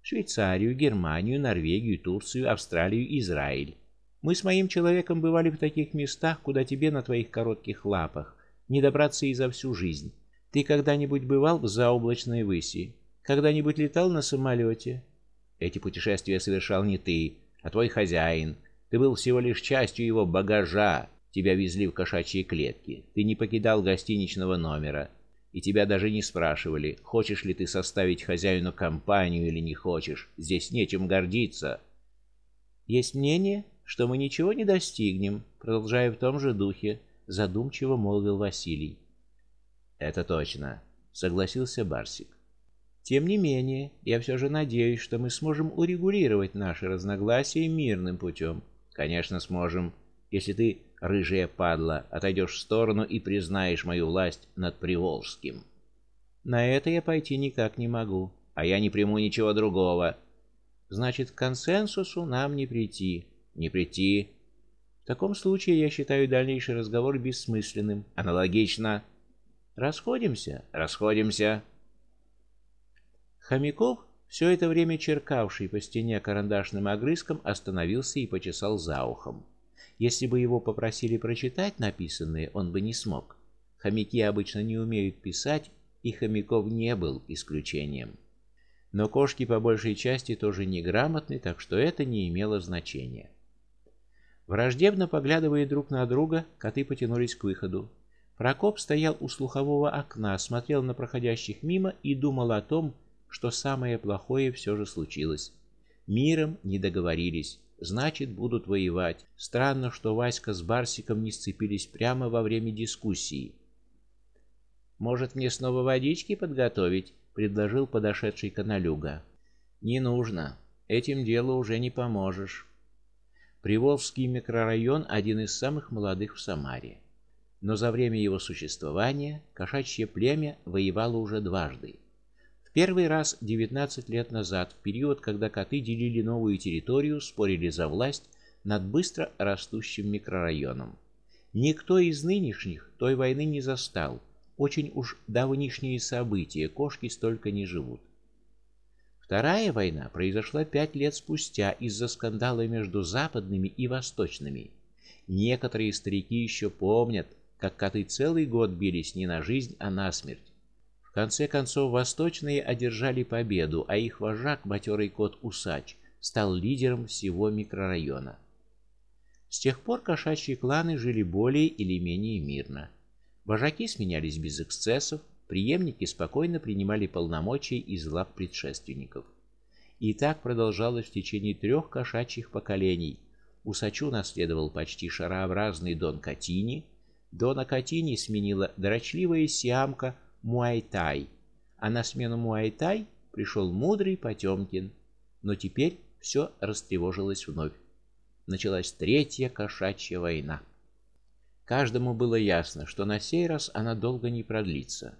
Швейцарию, Германию, Норвегию, Турцию, Австралию, Израиль. Мы с моим человеком бывали в таких местах, куда тебе на твоих коротких лапах не добраться и за всю жизнь. Ты когда-нибудь бывал в заоблачной выси? Когда-нибудь летал на самолете? Эти путешествия совершал не ты, а твой хозяин. Ты был всего лишь частью его багажа. Тебя везли в кошачьи клетки. Ты не покидал гостиничного номера и тебя даже не спрашивали, хочешь ли ты составить хозяину компанию или не хочешь. Здесь нечем гордиться. Есть мнение, что мы ничего не достигнем, продолжая в том же духе, задумчиво молвил Василий. Это точно, согласился Барсик. Тем не менее, я все же надеюсь, что мы сможем урегулировать наши разногласия мирным путем. Конечно, сможем, если ты рыжая падла, отойдешь в сторону и признаешь мою власть над Приволжским. На это я пойти никак не могу, а я не приму ничего другого. Значит, к консенсусу нам не прийти. Не прийти. В таком случае я считаю дальнейший разговор бессмысленным. Аналогично. Расходимся, расходимся. Хомяков, все это время черкавший по стене карандашным огрызком, остановился и почесал за ухом. Если бы его попросили прочитать написанное, он бы не смог. Хомяки обычно не умеют писать, и Хомяков не был исключением. Но кошки по большей части тоже неграмотны, так что это не имело значения. Враждебно поглядывая друг на друга, коты потянулись к выходу. Прокоп стоял у слухового окна, смотрел на проходящих мимо и думал о том, что самое плохое все же случилось. Миром не договорились, значит, будут воевать. Странно, что Васька с Барсиком не сцепились прямо во время дискуссии. Может, мне снова водички подготовить, предложил подошедший каналюга. Не нужно. Этим делу уже не поможешь. Приволжский микрорайон один из самых молодых в Самаре. Но за время его существования кошачье племя воевало уже дважды. Первый раз 19 лет назад, в период, когда коты делили новую территорию, спорили за власть над быстро растущим микрорайоном. Никто из нынешних той войны не застал. Очень уж давнишние события, кошки столько не живут. Вторая война произошла пять лет спустя из-за скандала между западными и восточными. Некоторые старики еще помнят, как коты целый год бились не на жизнь, а на смерть. Конце концов восточные одержали победу, а их вожак, матерый кот Усач, стал лидером всего микрорайона. С тех пор кошачьи кланы жили более или менее мирно. Вожаки сменялись без эксцессов, преемники спокойно принимали полномочия из лап предшественников. И так продолжалось в течение трех кошачьих поколений. Усачу наследовал почти шарообразный Дон Катини, Дона Катини сменила дрочливая сиамка Муайтай, а на смену Муайтай пришел мудрый Потемкин. Но теперь все растревожилось вновь. Началась третья кошачья война. Каждому было ясно, что на сей раз она долго не продлится.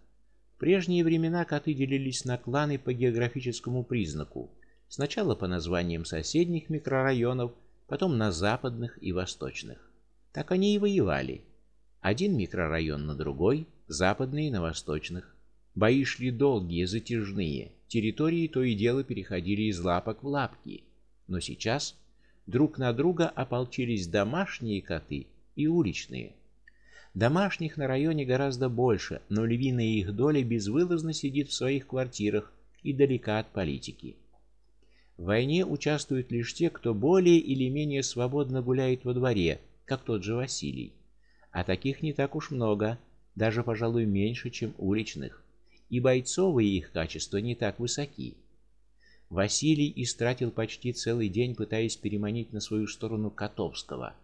В прежние времена коты делились на кланы по географическому признаку. Сначала по названиям соседних микрорайонов, потом на западных и восточных. Так они и воевали. Один микрорайон на другой, западные на восточных. Бои шли долгие, затяжные. Территории то и дело переходили из лапок в лапки. Но сейчас друг на друга ополчились домашние коты и уличные. Домашних на районе гораздо больше, но львиная их доля безвылазно сидит в своих квартирах и далека от политики. В войне участвуют лишь те, кто более или менее свободно гуляет во дворе, как тот же Василий а таких не так уж много, даже, пожалуй, меньше, чем уличных, и бойцовые их качества не так высоки. Василий истратил почти целый день, пытаясь переманить на свою сторону Котовского.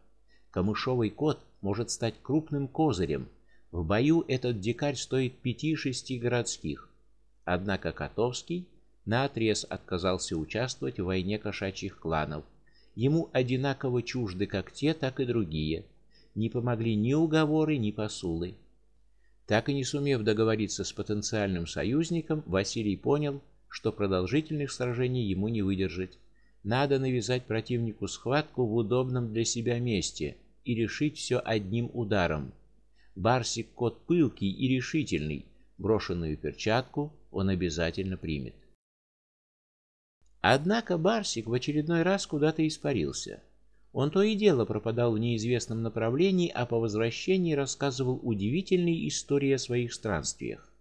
Камышовый кот может стать крупным козырем. В бою этот дикарь стоит пяти-шести городских. Однако Котовский наотрез отказался участвовать в войне кошачьих кланов. Ему одинаково чужды как те, так и другие не помогли ни уговоры, ни посулы. Так и не сумев договориться с потенциальным союзником, Василий понял, что продолжительных сражений ему не выдержать. Надо навязать противнику схватку в удобном для себя месте и решить все одним ударом. Барсик кот пылкий и решительный, брошенную перчатку он обязательно примет. Однако Барсик в очередной раз куда-то испарился. Он то и дело пропадал в неизвестном направлении, а по возвращении рассказывал удивительные истории о своих странствиях.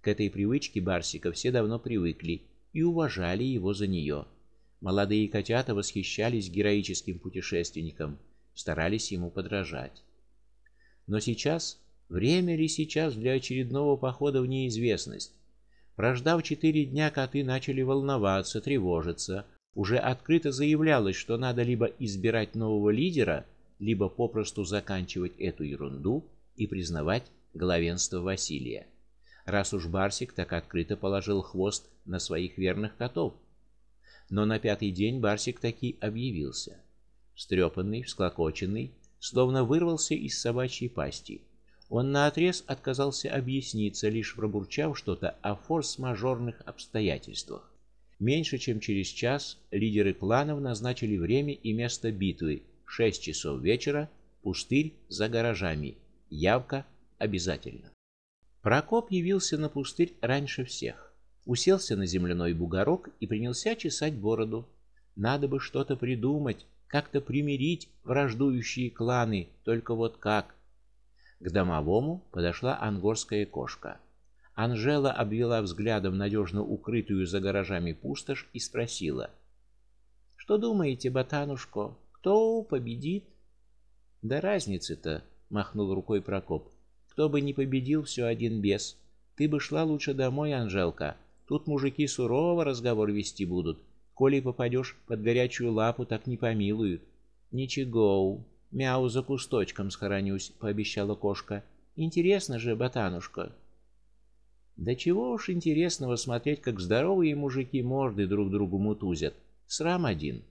К этой привычке Барсика все давно привыкли и уважали его за нее. Молодые котята восхищались героическим путешественником, старались ему подражать. Но сейчас, время ли сейчас для очередного похода в неизвестность? Прождав четыре дня, коты начали волноваться, тревожиться, уже открыто заявлялось, что надо либо избирать нового лидера, либо попросту заканчивать эту ерунду и признавать главенство Василия. Раз уж Барсик так открыто положил хвост на своих верных котов. Но на пятый день Барсик таки объявился. Встрепанный, всклокоченный, словно вырвался из собачьей пасти. Он наотрез отказался объясниться, лишь пробурчав что-то о форс-мажорных обстоятельствах. Меньше чем через час лидеры кланов назначили время и место битвы: 6 часов вечера, пустырь за гаражами. Явка обязательно. Прокоп явился на пустырь раньше всех. Уселся на земляной бугорок и принялся чесать бороду. Надо бы что-то придумать, как-то примирить враждующие кланы, только вот как? К домовому подошла ангорская кошка. Анжела обвела взглядом надежно укрытую за гаражами пустошь и спросила: "Что думаете, Батанушко, кто победит?" "Да разницы-то", махнул рукой Прокоп. "Кто бы ни победил, все один без. Ты бы шла лучше домой, Анжелка. Тут мужики сурово разговор вести будут. Коли попадешь под горячую лапу, так не помилуют". "Ничего, мяу за кусточком схоронюсь", пообещала кошка. "Интересно же, Батанушка". Да чего уж интересного смотреть, как здоровые мужики морды друг другу мутузят. Срам один.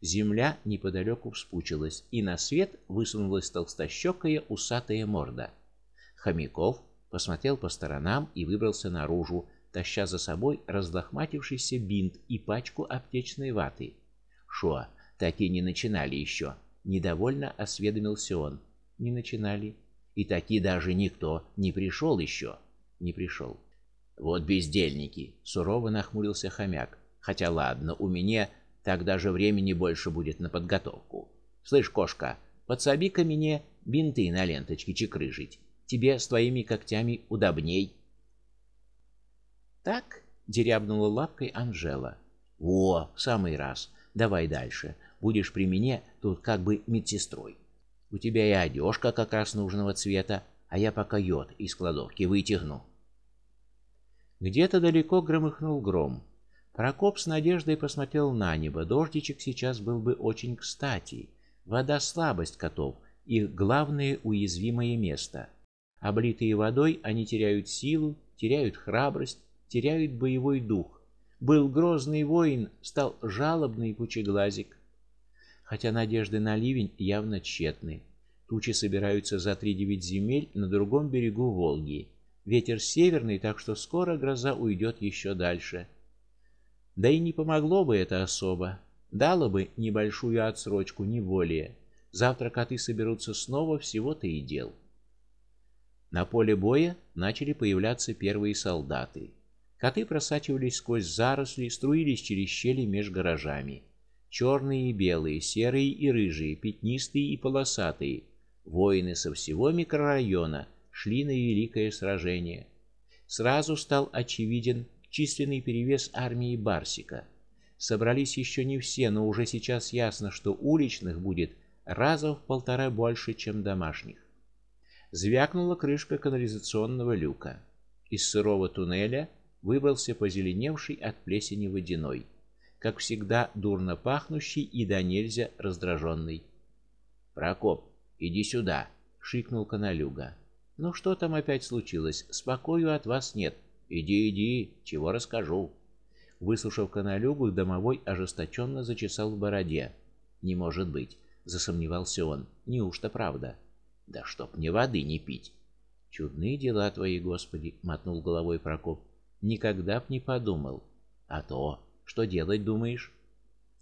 Земля неподалеку вспучилась, и на свет высунулась толстощекая усатая морда. Хомяков посмотрел по сторонам и выбрался наружу, таща за собой разлохматившийся бинт и пачку аптечной ваты. "Шо, такие не начинали еще?» — недовольно осведомился он. "Не начинали, и такие даже никто не пришел еще» не пришел. Вот бездельники, сурово нахмурился хомяк. Хотя ладно, у меня так даже времени больше будет на подготовку. Слышь, кошка, подсоби-ка мне бинты на ленточке чекрыжить. Тебе с твоими когтями удобней. Так, дерябнула лапкой Анжела. Во, самый раз. Давай дальше. Будешь при мне тут как бы медсестрой. У тебя и одежка как раз нужного цвета, а я пока йод из кладовки вытягну. Где-то далеко громыхнул гром. Прокоп с надеждой посмотрел на небо. Дождичек сейчас был бы очень кстати. Вода слабость котов, их главное уязвимое место. Облитые водой, они теряют силу, теряют храбрость, теряют боевой дух. Был грозный воин, стал жалобный пучеглазик. Хотя надежды на ливень явно тщетны. Тучи собираются за три-девять земель на другом берегу Волги. Ветер северный, так что скоро гроза уйдет еще дальше. Да и не помогло бы это особо. Дало бы небольшую отсрочку, не более. Завтра коты соберутся снова, всего-то и дел. На поле боя начали появляться первые солдаты. Коты просачивались сквозь заросли, струились через щели меж гаражами. Черные и белые, серые и рыжие, пятнистые и полосатые, воины со всего микрорайона шли на великое сражение. Сразу стал очевиден численный перевес армии Барсика. Собрались еще не все, но уже сейчас ясно, что уличных будет раза в полтора больше, чем домашних. Звякнула крышка канализационного люка. Из сырого туннеля выбрался позеленевший от плесени водяной, как всегда дурно пахнущий и до нельзя раздраженный. Прокоп, иди сюда, шикнул каналюга. Ну что там опять случилось? Спокою от вас нет. Иди, иди, чего расскажу. Выслушав каналюгу, домовой ожесточенно зачесал в бороде. Не может быть, засомневался он. Неужто правда? Да чтоб мне воды не пить. Чудные дела твои, Господи, мотнул головой Прокоп. Никогда б не подумал. А то, что делать думаешь?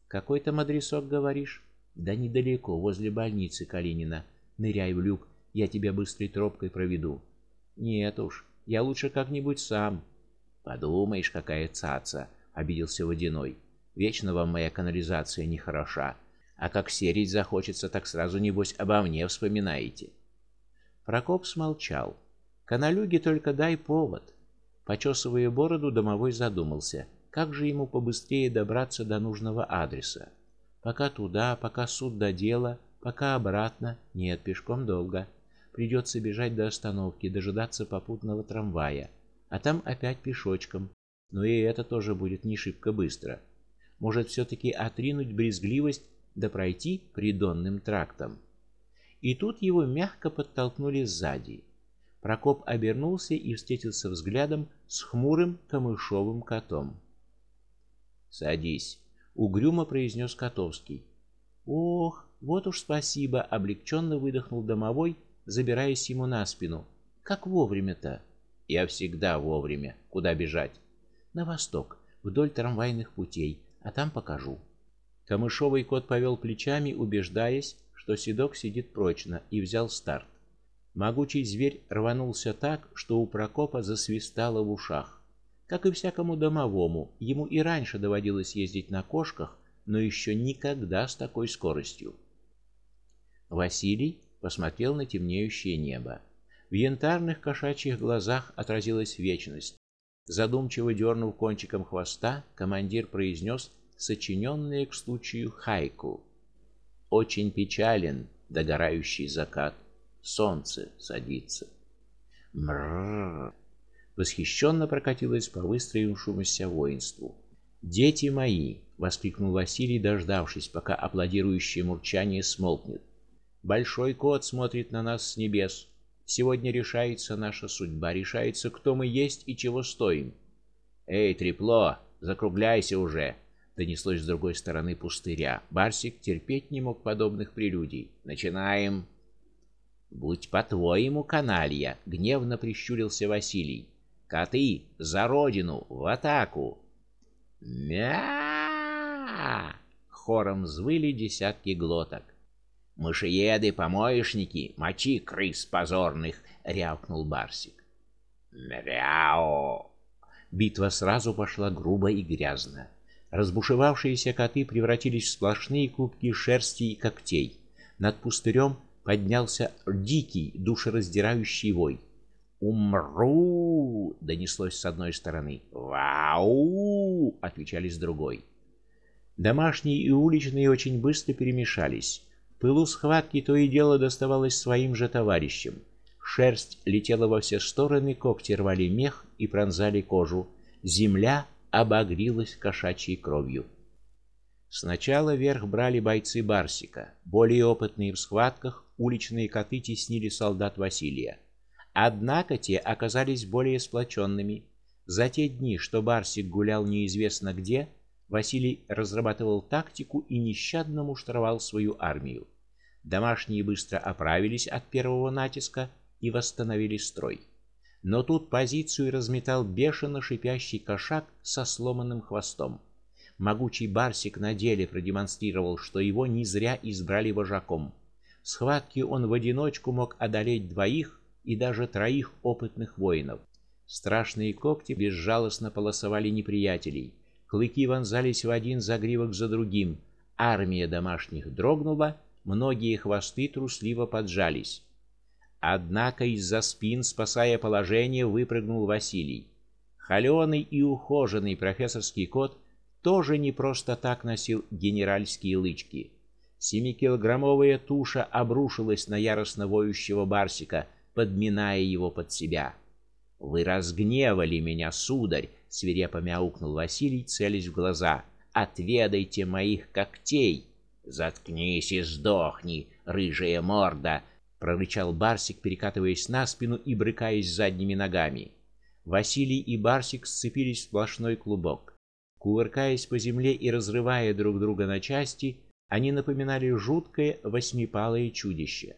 Какой там адресок говоришь? Да недалеко, возле больницы Калинина. Ныряй в люк я тебя быстрой тропкой проведу. Нет уж, я лучше как-нибудь сам. Подумаешь, какая цаца, обиделся водяной. Вечно вам моя канализация не хороша, а как серить захочется, так сразу небось обо мне вспоминаете. Прокоп смолчал. Каналюги только дай повод. Почесывая бороду, домовой задумался, как же ему побыстрее добраться до нужного адреса. Пока туда, пока суд до дела, пока обратно, нет, пешком долго. Придется бежать до остановки, дожидаться попутного трамвая, а там опять пешочком. Но и это тоже будет не шибко быстро. Может, все таки отринуть брезгливость да пройти придонным трактом. И тут его мягко подтолкнули сзади. Прокоп обернулся и встретился взглядом с хмурым камышовым котом. "Садись", угрюмо произнес Котовский. "Ох, вот уж спасибо", облегченно выдохнул домовой забираясь ему на спину. Как вовремя-то? Я всегда вовремя. Куда бежать? На восток, вдоль трамвайных путей, а там покажу. Камышовый кот повел плечами, убеждаясь, что седок сидит прочно, и взял старт. Могучий зверь рванулся так, что у Прокопа засвистало в ушах. Как и всякому домовому, ему и раньше доводилось ездить на кошках, но еще никогда с такой скоростью. Василий посмотрел на темнеющее небо. В янтарных кошачьих глазах отразилась вечность. Задумчиво дернув кончиком хвоста, командир произнес сочиненное к случаю хайку. Очень печален догорающий закат, солнце садится. Восхищенно прокатилось по выстроившемуся воинству. Дети мои, воскликнул Василий, дождавшись, пока аплодирующее мурчание смолкнет. Большой кот смотрит на нас с небес. Сегодня решается наша судьба, решается, кто мы есть и чего стоим. Эй, трепло, закругляйся уже, донеслось с другой стороны пустыря. Барсик терпеть не мог подобных прелюдий. Начинаем. Будь по-твоему, каналья, гневно прищурился Василий. Коты за родину, в атаку. Мя! Хором взвыли десятки глоток. Мышееды, помоечники, мочи крыс позорных, рявкнул Барсик. Мяу! Битва сразу пошла грубо и грязно. Разбушевавшиеся коты превратились в сплошные клубки шерсти и когтей. Над пустырем поднялся дикий, душераздирающий вой. «Умру!» — донеслось с одной стороны. «Вау!» — отвечали с другой. Домашние и уличные очень быстро перемешались. В пылу схватки то и дело доставалось своим же товарищам. Шерсть летела во все стороны, когти рвали мех и пронзали кожу. Земля обогрелась кошачьей кровью. Сначала верх брали бойцы Барсика. Более опытные в схватках уличные коты теснили солдат Василия. Однако те оказались более сплоченными. За те дни, что Барсик гулял неизвестно где, Василий разрабатывал тактику и нещадно муштровал свою армию. Домашние быстро оправились от первого натиска и восстановили строй. Но тут позицию разметал бешено шипящий кошак со сломанным хвостом. Могучий барсик на деле продемонстрировал, что его не зря избрали вожаком. В схватке он в одиночку мог одолеть двоих и даже троих опытных воинов. Страшные когти безжалостно полосовали неприятелей. Клыки вонзались в один загривок за другим. Армия домашних дрогнула, многие хвосты трусливо поджались. Однако из-за спин, спасая положение, выпрыгнул Василий. Холеный и ухоженный профессорский кот тоже не просто так носил генеральские лычки. Семикилограммовая туша обрушилась на яростно воющего барсика, подминая его под себя. Вы разгневали меня, сударь, свирепо мяукнул Василий, целясь в глаза. Отведайте моих когтей. Заткнись и сдохни, рыжая морда, прорычал Барсик, перекатываясь на спину и брыкаясь задними ногами. Василий и Барсик сцепились в сплошной клубок. Кувыркаясь по земле и разрывая друг друга на части, они напоминали жуткое восьмипалое чудище.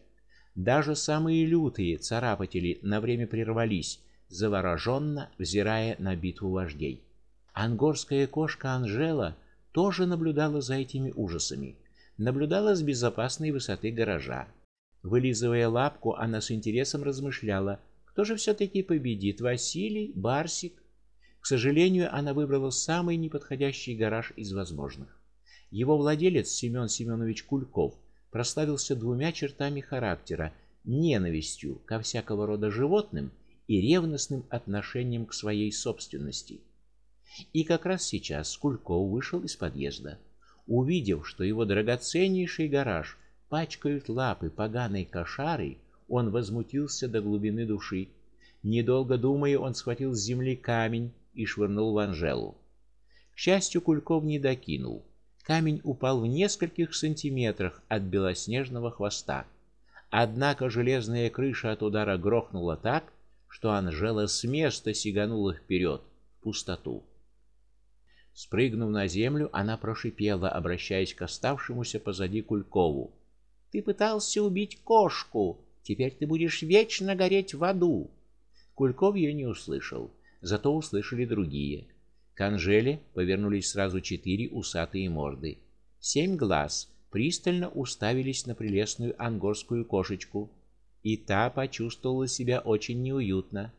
Даже самые лютые царапатели на время прервались, завороженно взирая на битву вождей. Ангорская кошка Анжела тоже наблюдала за этими ужасами, наблюдала с безопасной высоты гаража. Вылизывая лапку, она с интересом размышляла, кто же все таки победит, Василий, Барсик? К сожалению, она выбрала самый неподходящий гараж из возможных. Его владелец Семен Семенович Кульков прославился двумя чертами характера: ненавистью ко всякого рода животным и ревностным отношением к своей собственности. И как раз сейчас Кульков вышел из подъезда. Увидев, что его драгоценнейший гараж пачкают лапы поганой кошары, он возмутился до глубины души. Недолго думая, он схватил с земли камень и швырнул в Анжелу. К счастью, Кульков не докинул. Камень упал в нескольких сантиметрах от белоснежного хвоста. Однако железная крыша от удара грохнула так, что Анжела с места сиганула вперед, в пустоту. Спрыгнув на землю, она прошипела, обращаясь к оставшемуся позади Кулькову: "Ты пытался убить кошку, теперь ты будешь вечно гореть в аду". Кульков ее не услышал, зато услышали другие. К Анжеле повернулись сразу четыре усатые морды. Семь глаз пристально уставились на прелестную ангорскую кошечку, и та почувствовала себя очень неуютно.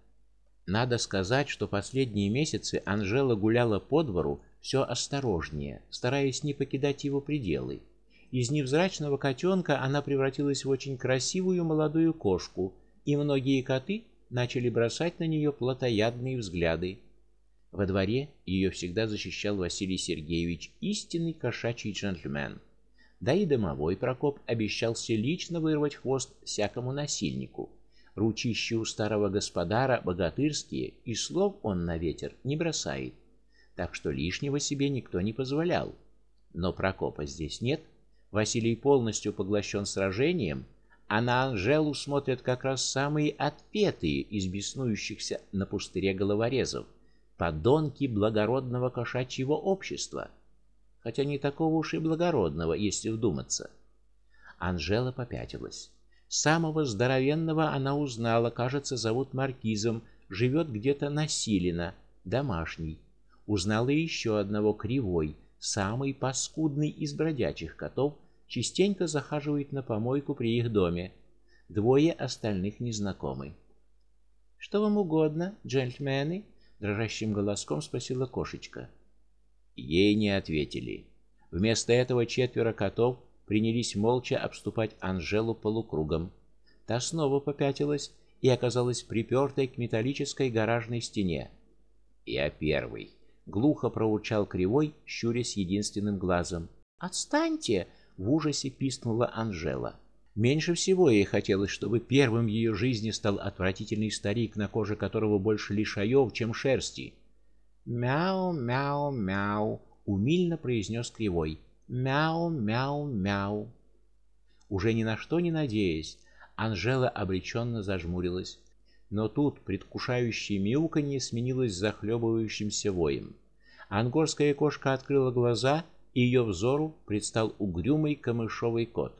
Надо сказать, что последние месяцы Анжела гуляла по двору все осторожнее, стараясь не покидать его пределы. Из невзрачного котенка она превратилась в очень красивую молодую кошку, и многие коты начали бросать на нее плотоядные взгляды. Во дворе ее всегда защищал Василий Сергеевич, истинный кошачий джентльмен. Да и домовой Прокоп обещался лично вырвать хвост всякому насильнику. Ручищи у старого господара богатырские, и слов он на ветер не бросает. Так что лишнего себе никто не позволял. Но Прокопа здесь нет. Василий полностью поглощен сражением, а на Анжелу смотрят как раз самые отпетые из беснующихся на пустыре головорезов, подонки благородного кошачьего общества. Хотя не такого уж и благородного, если вдуматься. Анжела попятилась. Самого здоровенного она узнала, кажется, зовут маркизом, живет где-то на Силино, домашний. Узнала еще одного кривой, самый паскудный из бродячих котов, частенько захаживает на помойку при их доме. Двое остальных незнакомы. Что вам угодно, джентльмены? Дрожащим голоском спросила кошечка. Ей не ответили. Вместо этого четверо котов принялись молча обступать Анжелу полукругом. Та снова попятилась и оказалась припертой к металлической гаражной стене. "Я первый", глухо проурчал кривой, щурясь единственным глазом. "Отстаньте!" в ужасе пискнула Анжела. Меньше всего ей хотелось, чтобы первым в ее жизни стал отвратительный старик, на коже которого больше лишаев, чем шерсти. "Мяу, мяу, мяу", умильно произнес кривой. Мяу, мяу, мяу. Уже ни на что не надеясь, Анжела обреченно зажмурилась. Но тут предвкушающее мяуканье сменилось захлебывающимся воем. Ангорская кошка открыла глаза, и ее взору предстал угрюмый камышовый кот.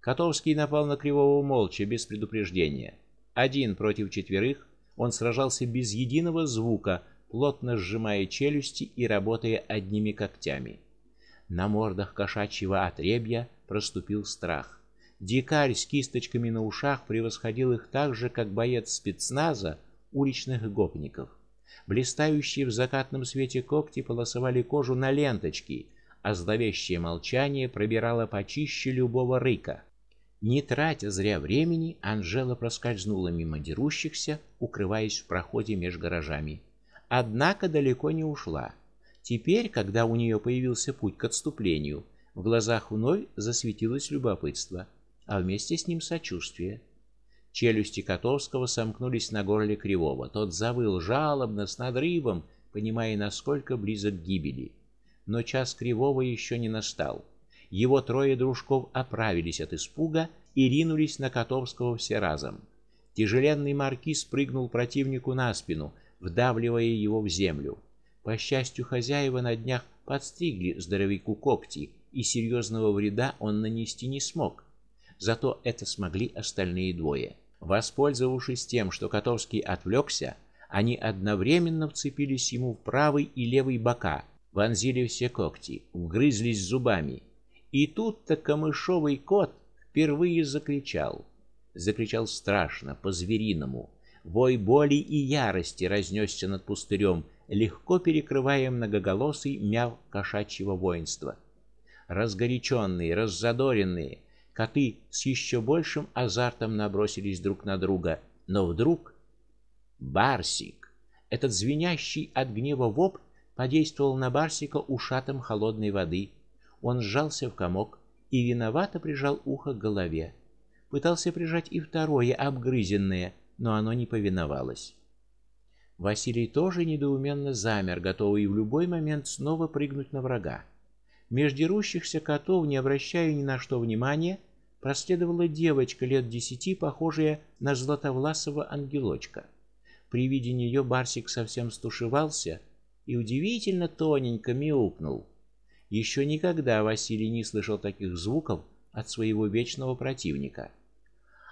Котовский напал на Кривого молча, без предупреждения. Один против четверых, он сражался без единого звука, плотно сжимая челюсти и работая одними когтями. На мордах кошачьего отребья проступил страх. Дикарь с кисточками на ушах превосходил их так же, как боец спецназа уличных гопников. Блистающие в закатном свете когти полосовали кожу на ленточки, а зловещее молчание пробирало почище любого рыка. Не тратя зря времени, Анжела проскользнула мимо дерущихся, укрываясь в проходе меж гаражами. Однако далеко не ушла. Теперь, когда у нее появился путь к отступлению, в глазах вновь засветилось любопытство, а вместе с ним сочувствие. Челюсти Котовского сомкнулись на горле Кривого. Тот завыл жалобно с надрывом, понимая, насколько близок к гибели. Но час Кривого еще не настал. Его трое дружков оправились от испуга и ринулись на Котовского все разом. Тяжеленный маркиз прыгнул противнику на спину, вдавливая его в землю. По счастью, хозяева на днях подстригли здоровяку когти, и серьезного вреда он нанести не смог. Зато это смогли остальные двое. Воспользовавшись тем, что Котовский отвлекся, они одновременно вцепились ему в правый и левый бока, вонзили все когти, вгрызлись зубами. И тут-то камышовый кот впервые закричал. Закричал страшно, по-звериному. Вой боли и ярости разнесся над пустырем, легко перекрывая многоголосый мяв кошачьего воинства. Разгоряченные, раззадоренные, коты с еще большим азартом набросились друг на друга, но вдруг Барсик, этот звенящий от гнева вопль, подействовал на Барсика ушатом холодной воды. Он сжался в комок и виновато прижал ухо к голове. Пытался прижать и второе, обгрызенное, но оно не повиновалось. Василий тоже недоуменно замер, готовый в любой момент снова прыгнуть на врага. Меж дерущихся котов, не обращая ни на что внимания, проследовала девочка лет десяти, похожая на златовласого ангелочка. При виде нее Барсик совсем стушевался и удивительно тоненько мяукнул. Еще никогда Василий не слышал таких звуков от своего вечного противника.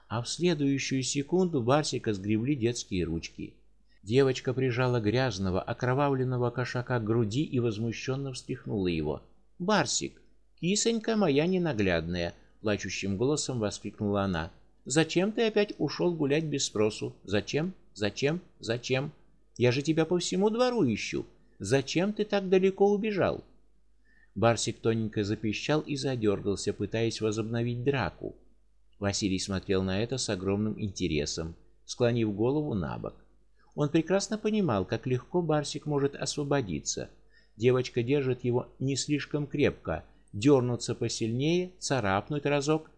А в следующую секунду Барсика сгребли детские ручки. Девочка прижала грязного, окровавленного кошака к груди и возмущенно встряхнула его. "Барсик, кисонька моя ненаглядная", плачущим голосом воскликнула она. "Зачем ты опять ушел гулять без спросу? Зачем? Зачем? Зачем? Я же тебя по всему двору ищу. Зачем ты так далеко убежал?" Барсик тоненько запищал и задергался, пытаясь возобновить драку. Василий смотрел на это с огромным интересом, склонив голову набок. Он прекрасно понимал, как легко Барсик может освободиться. Девочка держит его не слишком крепко, дернуться посильнее, царапнуть разок,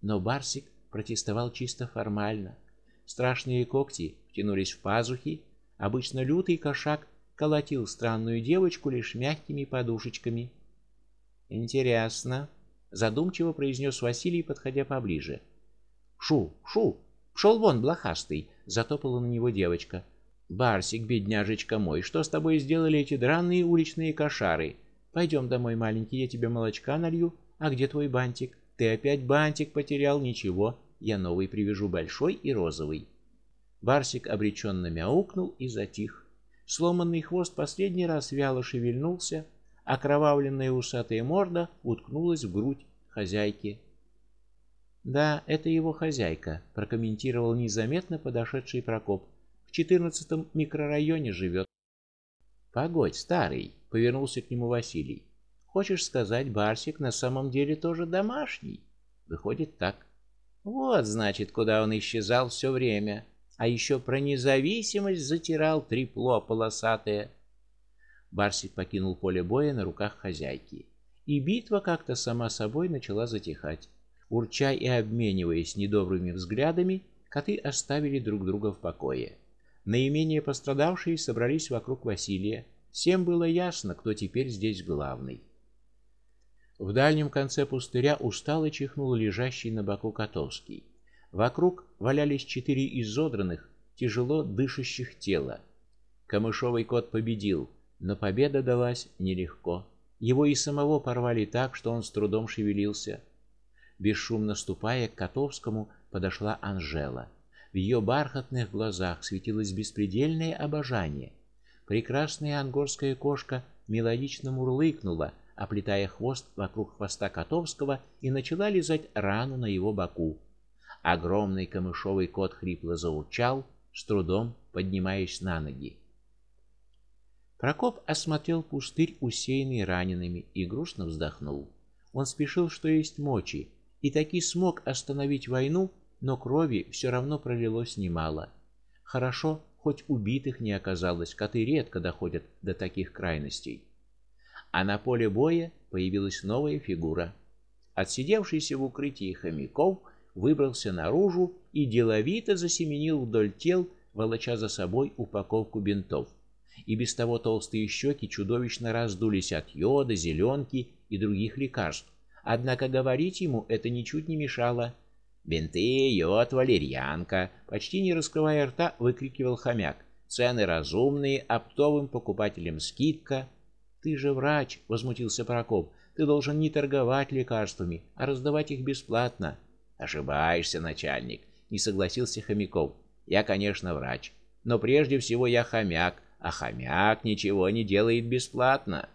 но Барсик протестовал чисто формально. Страшные когти втянулись в пазухи, обычно лютый кошак колотил странную девочку лишь мягкими подушечками. Интересно, задумчиво произнес Василий, подходя поближе. Шу, шу, пшел вон, блохастый, затопала на него девочка. Барсик, бедняжечка мой, что с тобой сделали эти драные уличные кошары? Пойдем домой, маленький, я тебе молочка налью. А где твой бантик? Ты опять бантик потерял? Ничего, я новый привяжу большой и розовый. Барсик обреченно мяукнул и затих. Сломанный хвост последний раз вяло шевельнулся, окровавленная усатая морда уткнулась в грудь хозяйки. Да, это его хозяйка, прокомментировал незаметно подошедший Прокоп. В четырнадцатом микрорайоне живет. Погодь, старый, повернулся к нему Василий. Хочешь сказать, Барсик на самом деле тоже домашний? Выходит так. Вот, значит, куда он исчезал все время. А еще про независимость затирал трепло полосатое. Барсик покинул поле боя на руках хозяйки, и битва как-то сама собой начала затихать. Урча и обмениваясь недобрыми взглядами, коты оставили друг друга в покое. Наименее пострадавшие собрались вокруг Василия. Всем было ясно, кто теперь здесь главный. В дальнем конце пустыря устало чихнул лежащий на боку Котовский. Вокруг валялись четыре изодранных, тяжело дышащих тела. Камышовый кот победил, но победа далась нелегко. Его и самого порвали так, что он с трудом шевелился. Бесшумно ступая к Котовскому, подошла Анжела. В ее бархатных глазах светилось беспредельное обожание. Прекрасная ангорская кошка мелодично мурлыкнула, оплетая хвост вокруг хвоста Котовского и начала лизать рану на его боку. Огромный камышовый кот хрипло заурчал, с трудом поднимаясь на ноги. Прокоп осмотрел пустырь, усеянный ранеными, и грустно вздохнул. Он спешил, что есть мочи, и таки смог остановить войну, но крови все равно пролилось немало. Хорошо, хоть убитых не оказалось, коты редко доходят до таких крайностей. А на поле боя появилась новая фигура. Отсидевшийся в укрытии хомяков выбрался наружу и деловито засеменил вдоль тел, волоча за собой упаковку бинтов и без того толстые щеки чудовищно раздулись от йода, зеленки и других лекарств. Однако говорить ему это ничуть не мешало. "Бинты, йод, валерьянка", почти не раскрывая рта, выкрикивал хомяк. "Цены разумные, оптовым покупателям скидка". "Ты же врач", возмутился Прокоп. "Ты должен не торговать лекарствами, а раздавать их бесплатно". "Ошибаешься, начальник", не согласился Хомяков. "Я, конечно, врач, но прежде всего я хомяк, а хомяк ничего не делает бесплатно.